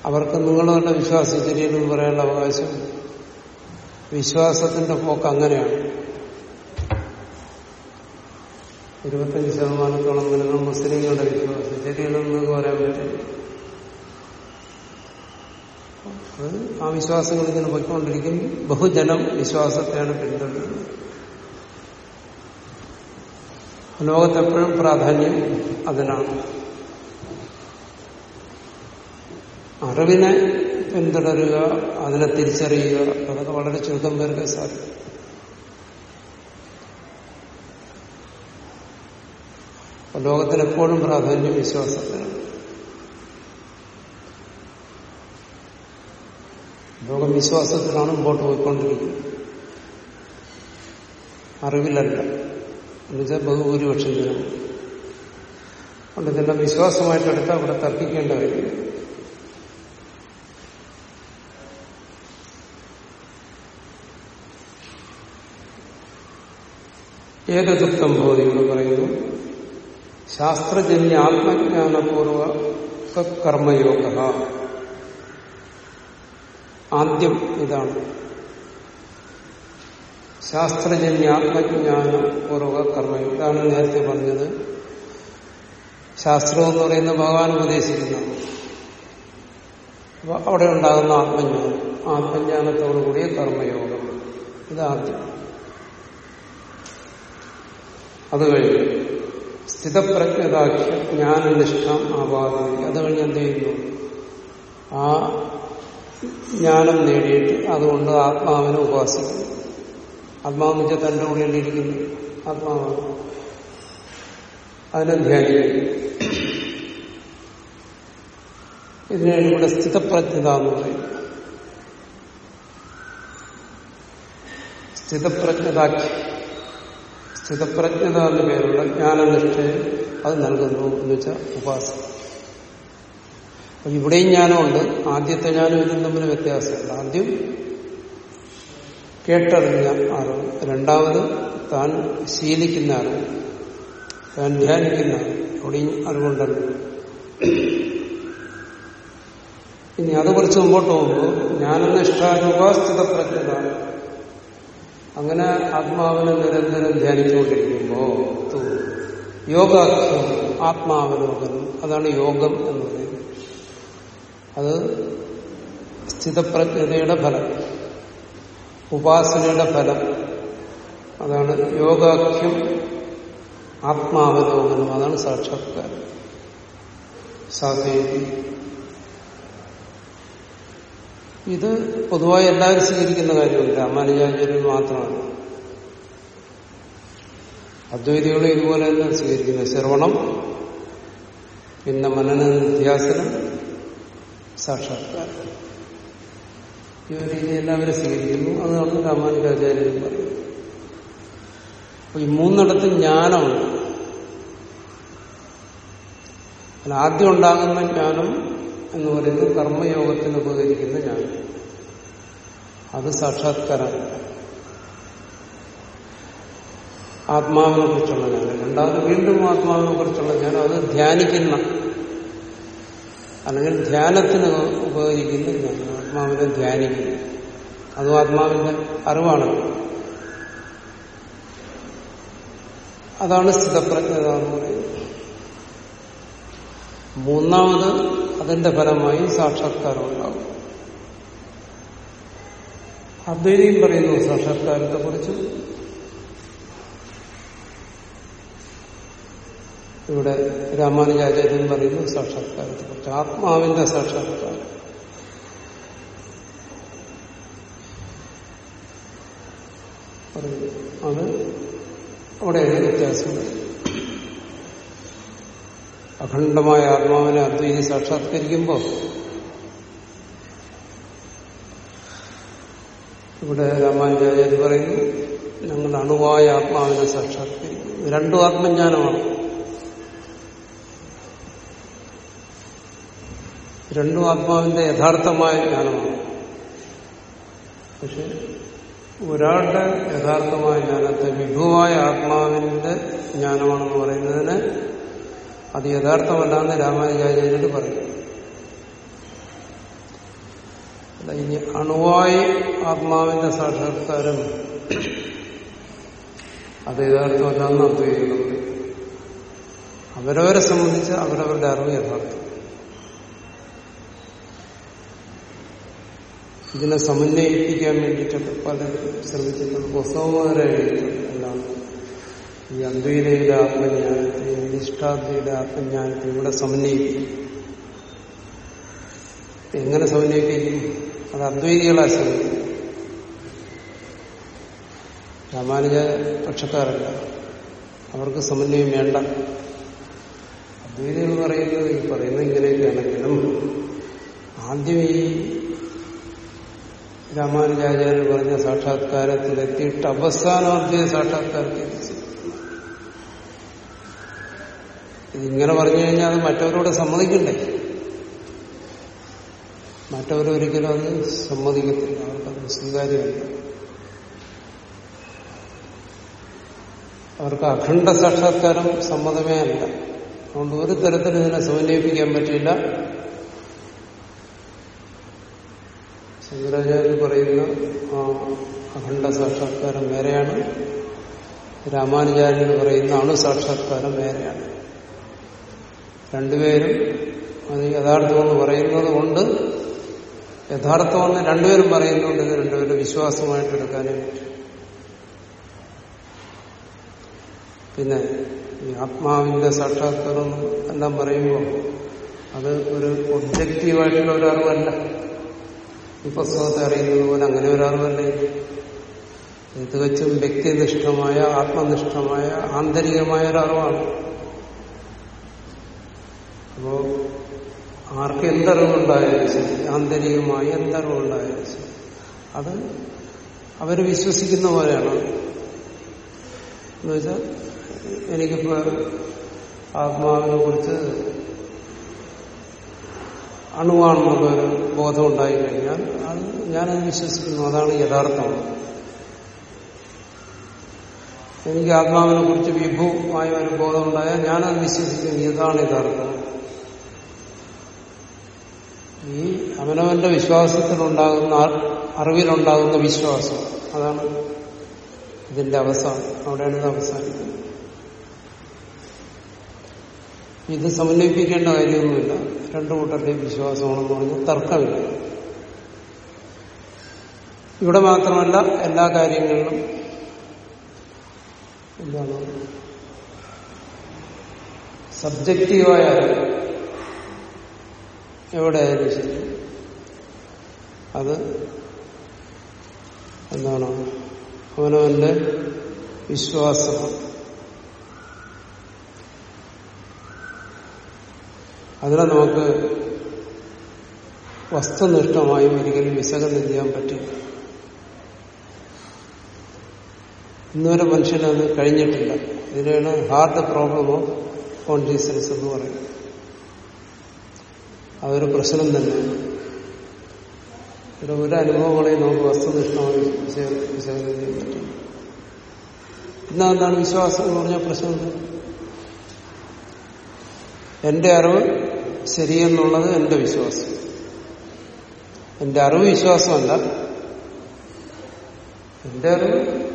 അവർക്ക് നിങ്ങളുടെ വിശ്വാസം ശരിയല്ലെന്ന് പറയാനുള്ള അവകാശം. വിശ്വാസത്തിന്റെ പോക്ക് അങ്ങനെയാണ്. ഇരുപത്തഞ്ച് ശതമാനത്തോളം വരുന്ന മുസ്ലിങ്ങളുടെ വിശ്വാസം ശരിയല്ലെന്ന് പറയാൻ പറ്റില്ല. അത് ആ വിശ്വാസങ്ങൾ ഇങ്ങനെ പോയിക്കൊണ്ടിരിക്കും. ബഹുജനം വിശ്വാസത്തെയാണ് പിന്തുടരുന്നത്. ലോകത്തെപ്പോഴും പ്രാധാന്യം അതിനാണ്. അറിവിനെ പിന്തുടരുക അതിനെ തിരിച്ചറിയുക അതൊക്കെ വളരെ ചുരുക്കം പേർക്ക് സാധിക്കും ലോകത്തിന് എപ്പോഴും പ്രാധാന്യം വിശ്വാസത്തിനാണ് ലോകം വിശ്വാസത്തിലാണ് മുമ്പോട്ട് പോയിക്കൊണ്ടിരിക്കുന്നത്. അറിവിലല്ല. എന്നുവെച്ചാൽ ബഹുഭൂരിപക്ഷം ജനം. അതുകൊണ്ട് ഇതെല്ലാം വിശ്വാസമായിട്ടെടുത്ത് അവിടെ തർക്കിക്കേണ്ട കാര്യം. ഏകദുക്തം ബോധികൾ പറയുന്നു. ശാസ്ത്രജന്യ ആത്മജ്ഞാനപൂർവ കർമ്മയോഗ. ആദ്യം ഇതാണ്. ശാസ്ത്രജന്യ ആത്മജ്ഞാന പൂർവ കർമ്മം. ഇതാണ് നേരത്തെ പറഞ്ഞത്. ശാസ്ത്രം എന്ന് പറയുന്ന ഭഗവാൻ ഉപദേശിക്കുന്നതാണ് അവിടെ ഉണ്ടാകുന്ന ആത്മജ്ഞാനം. ആത്മജ്ഞാനത്തോടുകൂടിയ കർമ്മയോഗം കർമ്മയോഗം. ഇതാദ്യം. അത് കഴിഞ്ഞ് സ്ഥിതപ്രജ്ഞതാഖ്യ ജ്ഞാനനിഷ്ഠ ആപാദി അത് കഴിഞ്ഞ് എന്ത് ചെയ്യുന്നു? ആ ജ്ഞാനം നേടിയിട്ട് അതുകൊണ്ട് ആത്മാവിനെ ഉപാസിക്കുന്നു. ആത്മാവെന്ന് വെച്ചാൽ തന്റെ ഉള്ളിലിരിക്കുന്നു ആത്മാവാണ്. അതിനെ ധ്യാനിക്കുന്നു. ഇതിനാണ് ഇവിടെ സ്ഥിതപ്രജ്ഞത എന്ന് പറയും. സ്ഥിതപ്രജ്ഞതാഖ്യ സ്ഥിതപ്രജ്ഞത എന്ന പേരുള്ള ജ്ഞാനനിഷ്ഠയെ അത് നൽകുന്നു എന്ന് വെച്ചാൽ ഉപാസന. അപ്പൊ ഇവിടെയും ജ്ഞാനമുണ്ട് ആദ്യത്തെ ജ്ഞാനം ഇതും തമ്മിൽ വ്യത്യാസമുണ്ട്. ആദ്യം കേട്ടറിഞ്ഞ അറിവ് രണ്ടാമത് താൻ ശീലിക്കുന്ന അറിവ് താൻ ധ്യാനിക്കുന്ന അവിടെയും അറിവുണ്ടല്ലോ. ഇനി അത് കുറച്ച് മുമ്പോട്ട് പോകുമ്പോൾ ജ്ഞാനനിഷ്ഠാരൂപാസ്ഥിത പ്രജ്ഞത അങ്ങനെ ആത്മാവിനെ നിരന്തരം ധ്യാനിച്ചുകൊണ്ടിരിക്കുമ്പോ യോഗാഖ്യം ആത്മാവലോകനം അതാണ് യോഗം എന്ന് പറയുന്നത്. അത് സ്ഥിതപ്രജ്ഞതയുടെ ഫലം ഉപാസനയുടെ ഫലം. അതാണ് യോഗാഖ്യം ആത്മാവലോകനം അതാണ് സാക്ഷാത്കാരം. സാധേവി ഇത് പൊതുവായി എല്ലാവരും സ്വീകരിക്കുന്ന കാര്യമില്ല. രാമാനുജാചാര്യൻ മാത്രമാണ്. അദ്വൈതികളും ഇതുപോലെ തന്നെ സ്വീകരിക്കുന്നത്. ശ്രവണം പിന്നെ മനന നിധ്യാസനം സാക്ഷാത്കാരം ഈ ഒരു രീതി എല്ലാവരും സ്വീകരിക്കുന്നു. അതാണ് രാമാനുജാചാര്യൻ പറയുന്നത് അപ്പൊ ഈ മൂന്നിടത്തും ജ്ഞാനമുണ്ട് അല്ല ആദ്യം ഉണ്ടാകുന്ന ജ്ഞാനം എന്ന് പറയുന്നത് കർമ്മയോഗത്തിന് ഉപകരിക്കുന്ന ജ്ഞാനം. അത് സാക്ഷാത്കാരമാണ് ആത്മാവിനെ കുറിച്ചുള്ള ജ്ഞാനം. രണ്ടാമത് വീണ്ടും ആത്മാവിനെ കുറിച്ചുള്ള ജ്ഞാനം. അത് ധ്യാനിക്കുന്ന അല്ലെങ്കിൽ ധ്യാനത്തിന് ഉപകരിക്കുന്ന ജ്ഞാനം ആത്മാവിനെ ധ്യാനിക്കുന്നു. അതും ആത്മാവിന്റെ അറിവാണ്. അതാണ് സ്ഥിതപ്രജ്ഞത എന്ന് പറയുന്നത്. മൂന്നാമത് അതിന്റെ ഫലമായി സാക്ഷാത്കാരം ഉണ്ടാകും അദ്വൈതിയും പറയുന്നു സാക്ഷാത്കാരത്തെ കുറിച്ച് ഇവിടെ രാമാനുജാചാര്യൻ പറയുന്നു സാക്ഷാത്കാരത്തെ കുറിച്ച്. ആത്മാവിന്റെ സാക്ഷാത്കാരം. അത് അവിടെയാണ് വ്യത്യാസം. അഖണ്ഡമായ ആത്മാവിനെ അദ്വൈതി സാക്ഷാത്കരിക്കുമ്പോൾ ഇവിടെ രാമാനുജാചാര്യ പറയുന്നു ഞങ്ങൾ അണുവായ ആത്മാവിനെ സാക്ഷാത്കരിക്കുന്നു. രണ്ടും ആത്മജ്ഞാനമാണ്. രണ്ടും ആത്മാവിന്റെ യഥാർത്ഥമായ ജ്ഞാനമാണ്. പക്ഷെ ഒരാളുടെ യഥാർത്ഥമായ ജ്ഞാനത്തെ വിഭുവായ ആത്മാവിന്റെ ജ്ഞാനമാണെന്ന് പറയുന്നതിന് അത് യഥാർത്ഥമല്ലാന്ന് രാമാനുജാചാര്യര് പറയും. അല്ല ഇനി അണുവായി ആത്മാവിന്റെ സാക്ഷാത്കാരം അത് യഥാർത്ഥമല്ലാന്ന് പറയും. അവരവരെ സംബന്ധിച്ച് അവരവരുടെ അറിവ് യഥാർത്ഥം. ഇതിനെ സമന്വയിപ്പിക്കാൻ വേണ്ടിയിട്ടൊക്കെ പലരും ശ്രമിച്ചിട്ടുണ്ട്. പുസ്തകമാരെ എഴുതിയിട്ടുണ്ട് എല്ലാം. ഈ അദ്വൈതയുടെ ആത്മജ്ഞാനത്തെ നിഷ്ഠാദ്വൈയുടെ ആത്മജ്ഞാനത്തെ ഇവിടെ സമന്വയിപ്പിക്കും. എങ്ങനെ സമന്വയിപ്പിക്കും? അത് അദ്വൈതികളാ ശ്രമിക്കും രാമാനുജ പക്ഷക്കാരല്ല. അവർക്ക് സമന്വയം വേണ്ട. അദ്വൈതികൾ പറയുന്നത് ഈ പറയുന്നത് ഇങ്ങനെയൊക്കെയാണെങ്കിലും ആദ്യം ഈ രാമാനുജാചാര്യർ പറഞ്ഞ സാക്ഷാത്കാരത്തിലെത്തിയിട്ട് അവസാനം അദ്വൈത സാക്ഷാത്കാരത്തിൽ ഇതിങ്ങനെ പറഞ്ഞു കഴിഞ്ഞാൽ അത് മറ്റവരോട് സമ്മതിക്കണ്ടേ? മറ്റവരൊരിക്കലും അത് സമ്മതിക്കത്തില്ല. അവർക്കത് സ്വീകാര്യമല്ല. അവർക്ക് അഖണ്ഡ സാക്ഷാത്കാരം സമ്മതമേ അല്ല. അതുകൊണ്ട് ഒരു തരത്തിലും ഇതിനെ സമന്വയിപ്പിക്കാൻ പറ്റില്ല. ശങ്കരാചാര്യ പറയുന്ന ആ അഖണ്ഡ സാക്ഷാത്കാരം വേറെയാണ്. രാമാനുചാര്യർ പറയുന്ന അണു സാക്ഷാത്കാരം വേറെയാണ്. രണ്ടുപേരും അത് യഥാർത്ഥമെന്ന് പറയുന്നത് കൊണ്ട് യഥാർത്ഥമെന്ന് രണ്ടുപേരും പറയുന്നുണ്ട് ഇത് രണ്ടുപേരും വിശ്വാസമായിട്ട് എടുക്കാനേ പിന്നെ ഈ ആത്മാവിന്റെ സാക്ഷാത്കാരം എല്ലാം പറയുമ്പോൾ അത് ഒരു ഒബ്ജക്റ്റീവായിട്ടുള്ള ഒരു അറിവല്ല. ഈ പുസ്തകത്തെ അറിയുന്നത് പോലെ അങ്ങനെ ഒരാളുമല്ലേ? ഇത് തികച്ചും വ്യക്തിനിഷ്ഠമായ ആത്മനിഷ്ഠമായ ആന്തരികമായ ഒരറിവാണ് അപ്പോ ആർക്ക് എന്തറിവുണ്ടായാലും ശരി ആന്തരികമായി എന്തറിവുണ്ടായാലും ശരി അത് അവർ വിശ്വസിക്കുന്ന പോലെയാണ്. എന്നുവെച്ചാൽ എനിക്കിപ്പോ ആത്മാവിനെ കുറിച്ച് അണുവാണെന്നുള്ളൊരു ബോധം ഉണ്ടായി കഴിഞ്ഞാൽ അത് ഞാനത് വിശ്വസിക്കുന്നു. അതാണ് യഥാർത്ഥം. എനിക്ക് ആത്മാവിനെ കുറിച്ച് വിഭുവായ ഒരു ബോധം ഉണ്ടായാൽ ഞാനത് വിശ്വസിക്കുന്നു. ഇതാണ് യഥാർത്ഥം. ഈ അവനവന്റെ വിശ്വാസത്തിലുണ്ടാകുന്ന അറിവിലുണ്ടാകുന്ന വിശ്വാസം. അതാണ് ഇതിന്റെ അവസാനം. അവിടെയാണ് ഇത് അവസാനിക്കുന്നത്. ഇത് സമന്വയിപ്പിക്കേണ്ട കാര്യമൊന്നുമില്ല രണ്ടു കൂട്ടരുടെയും വിശ്വാസമാണെന്ന് പറഞ്ഞാൽ തർക്കമില്ല. ഇവിടെ മാത്രമല്ല എല്ലാ കാര്യങ്ങളിലും എന്താണ്? സബ്ജക്റ്റീവായ എവിടെയായാലും ശരി അത് എന്താണ്? അവനവന്റെ വിശ്വാസമാണ് അതിനെ നമുക്ക് വസ്തുനിഷ്ഠമായും ഒരിക്കലും വിശകലനം ചെയ്യാൻ പറ്റില്ല ഇന്നുവരെ മനുഷ്യനത് കഴിഞ്ഞിട്ടില്ല. ഇതിനാണ് ഹാർഡ് പ്രോബ്ലം ഓഫ് കോൺഷ്യസ്നസ് എന്ന് പറയുന്നത്. അതൊരു പ്രശ്നം തന്നെയാണ്. ഇവിടെ ഒരു അനുഭവങ്ങളെയും നമുക്ക് വസ്തുനിഷ്ഠമായി വിശ- വിശകലനം ചെയ്യാൻ പറ്റില്ല പിന്നെ എന്താണ് വിശ്വാസം എന്ന് പറഞ്ഞ പ്രശ്നം എന്റെ അറിവ് ശരിയെന്നുള്ളത് എന്റെ വിശ്വാസം. എന്റെ അറിവ് വിശ്വാസമല്ല. എന്റെ അറിവ്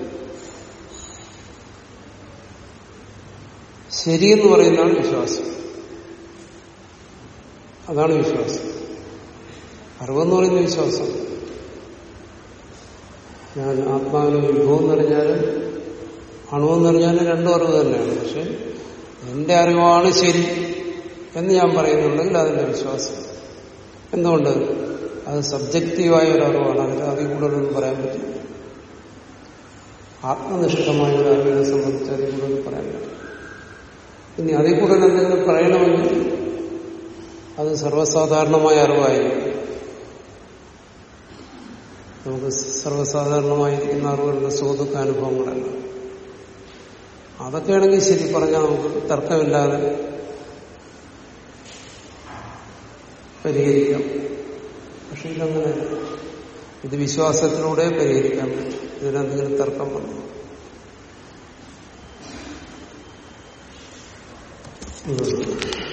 ശരിയെന്ന് പറയുന്നതാണ് വിശ്വാസം. അതാണ് വിശ്വാസം. അറിവെന്ന് പറയുന്ന വിശ്വാസം. ഞാൻ ആത്മാവിന് വിഭവം നിറഞ്ഞാലും അണുവെന്ന് പറഞ്ഞാലും രണ്ടും അറിവ് തന്നെയാണ്. പക്ഷെ എന്റെ അറിവാണ് ശരി. എന്ന് ഞാൻ പറയുന്നുണ്ടെങ്കിൽ അതിന്റെ വിശ്വാസം. എന്തുകൊണ്ട്? അത് സബ്ജക്റ്റീവായ ഒരു അറിവാണ്. അതിൽ അതിൽ കൂടുതലൊന്നും പറയാൻ പറ്റില്ല. ആത്മനിഷ്ഠമായ ഒരു അറിവിനെ സംബന്ധിച്ച് അതിൽ കൂടുതൽ പറയാൻ പറ്റില്ല. ഇനി അതിൽ കൂടുതൽ എന്തെങ്കിലും പറയണമെങ്കിൽ അത് സർവസാധാരണമായ അറിവായിരിക്കും. നമുക്ക് സർവസാധാരണമായിരിക്കുന്ന അറിവുകളുടെ സുഖദുഃഖ അനുഭവങ്ങളല്ല അതൊക്കെയാണെങ്കിൽ ശരി പറഞ്ഞാൽ നമുക്ക് തർക്കമില്ലാതെ പരിഹരിക്കാം പക്ഷെ ഇതങ്ങനെയല്ല ഇത് വിശ്വാസത്തിലൂടെ പരിഹരിക്കാൻ പറ്റും ഇതിനെന്തെങ്കിലും തർക്കം വന്നു ഉം.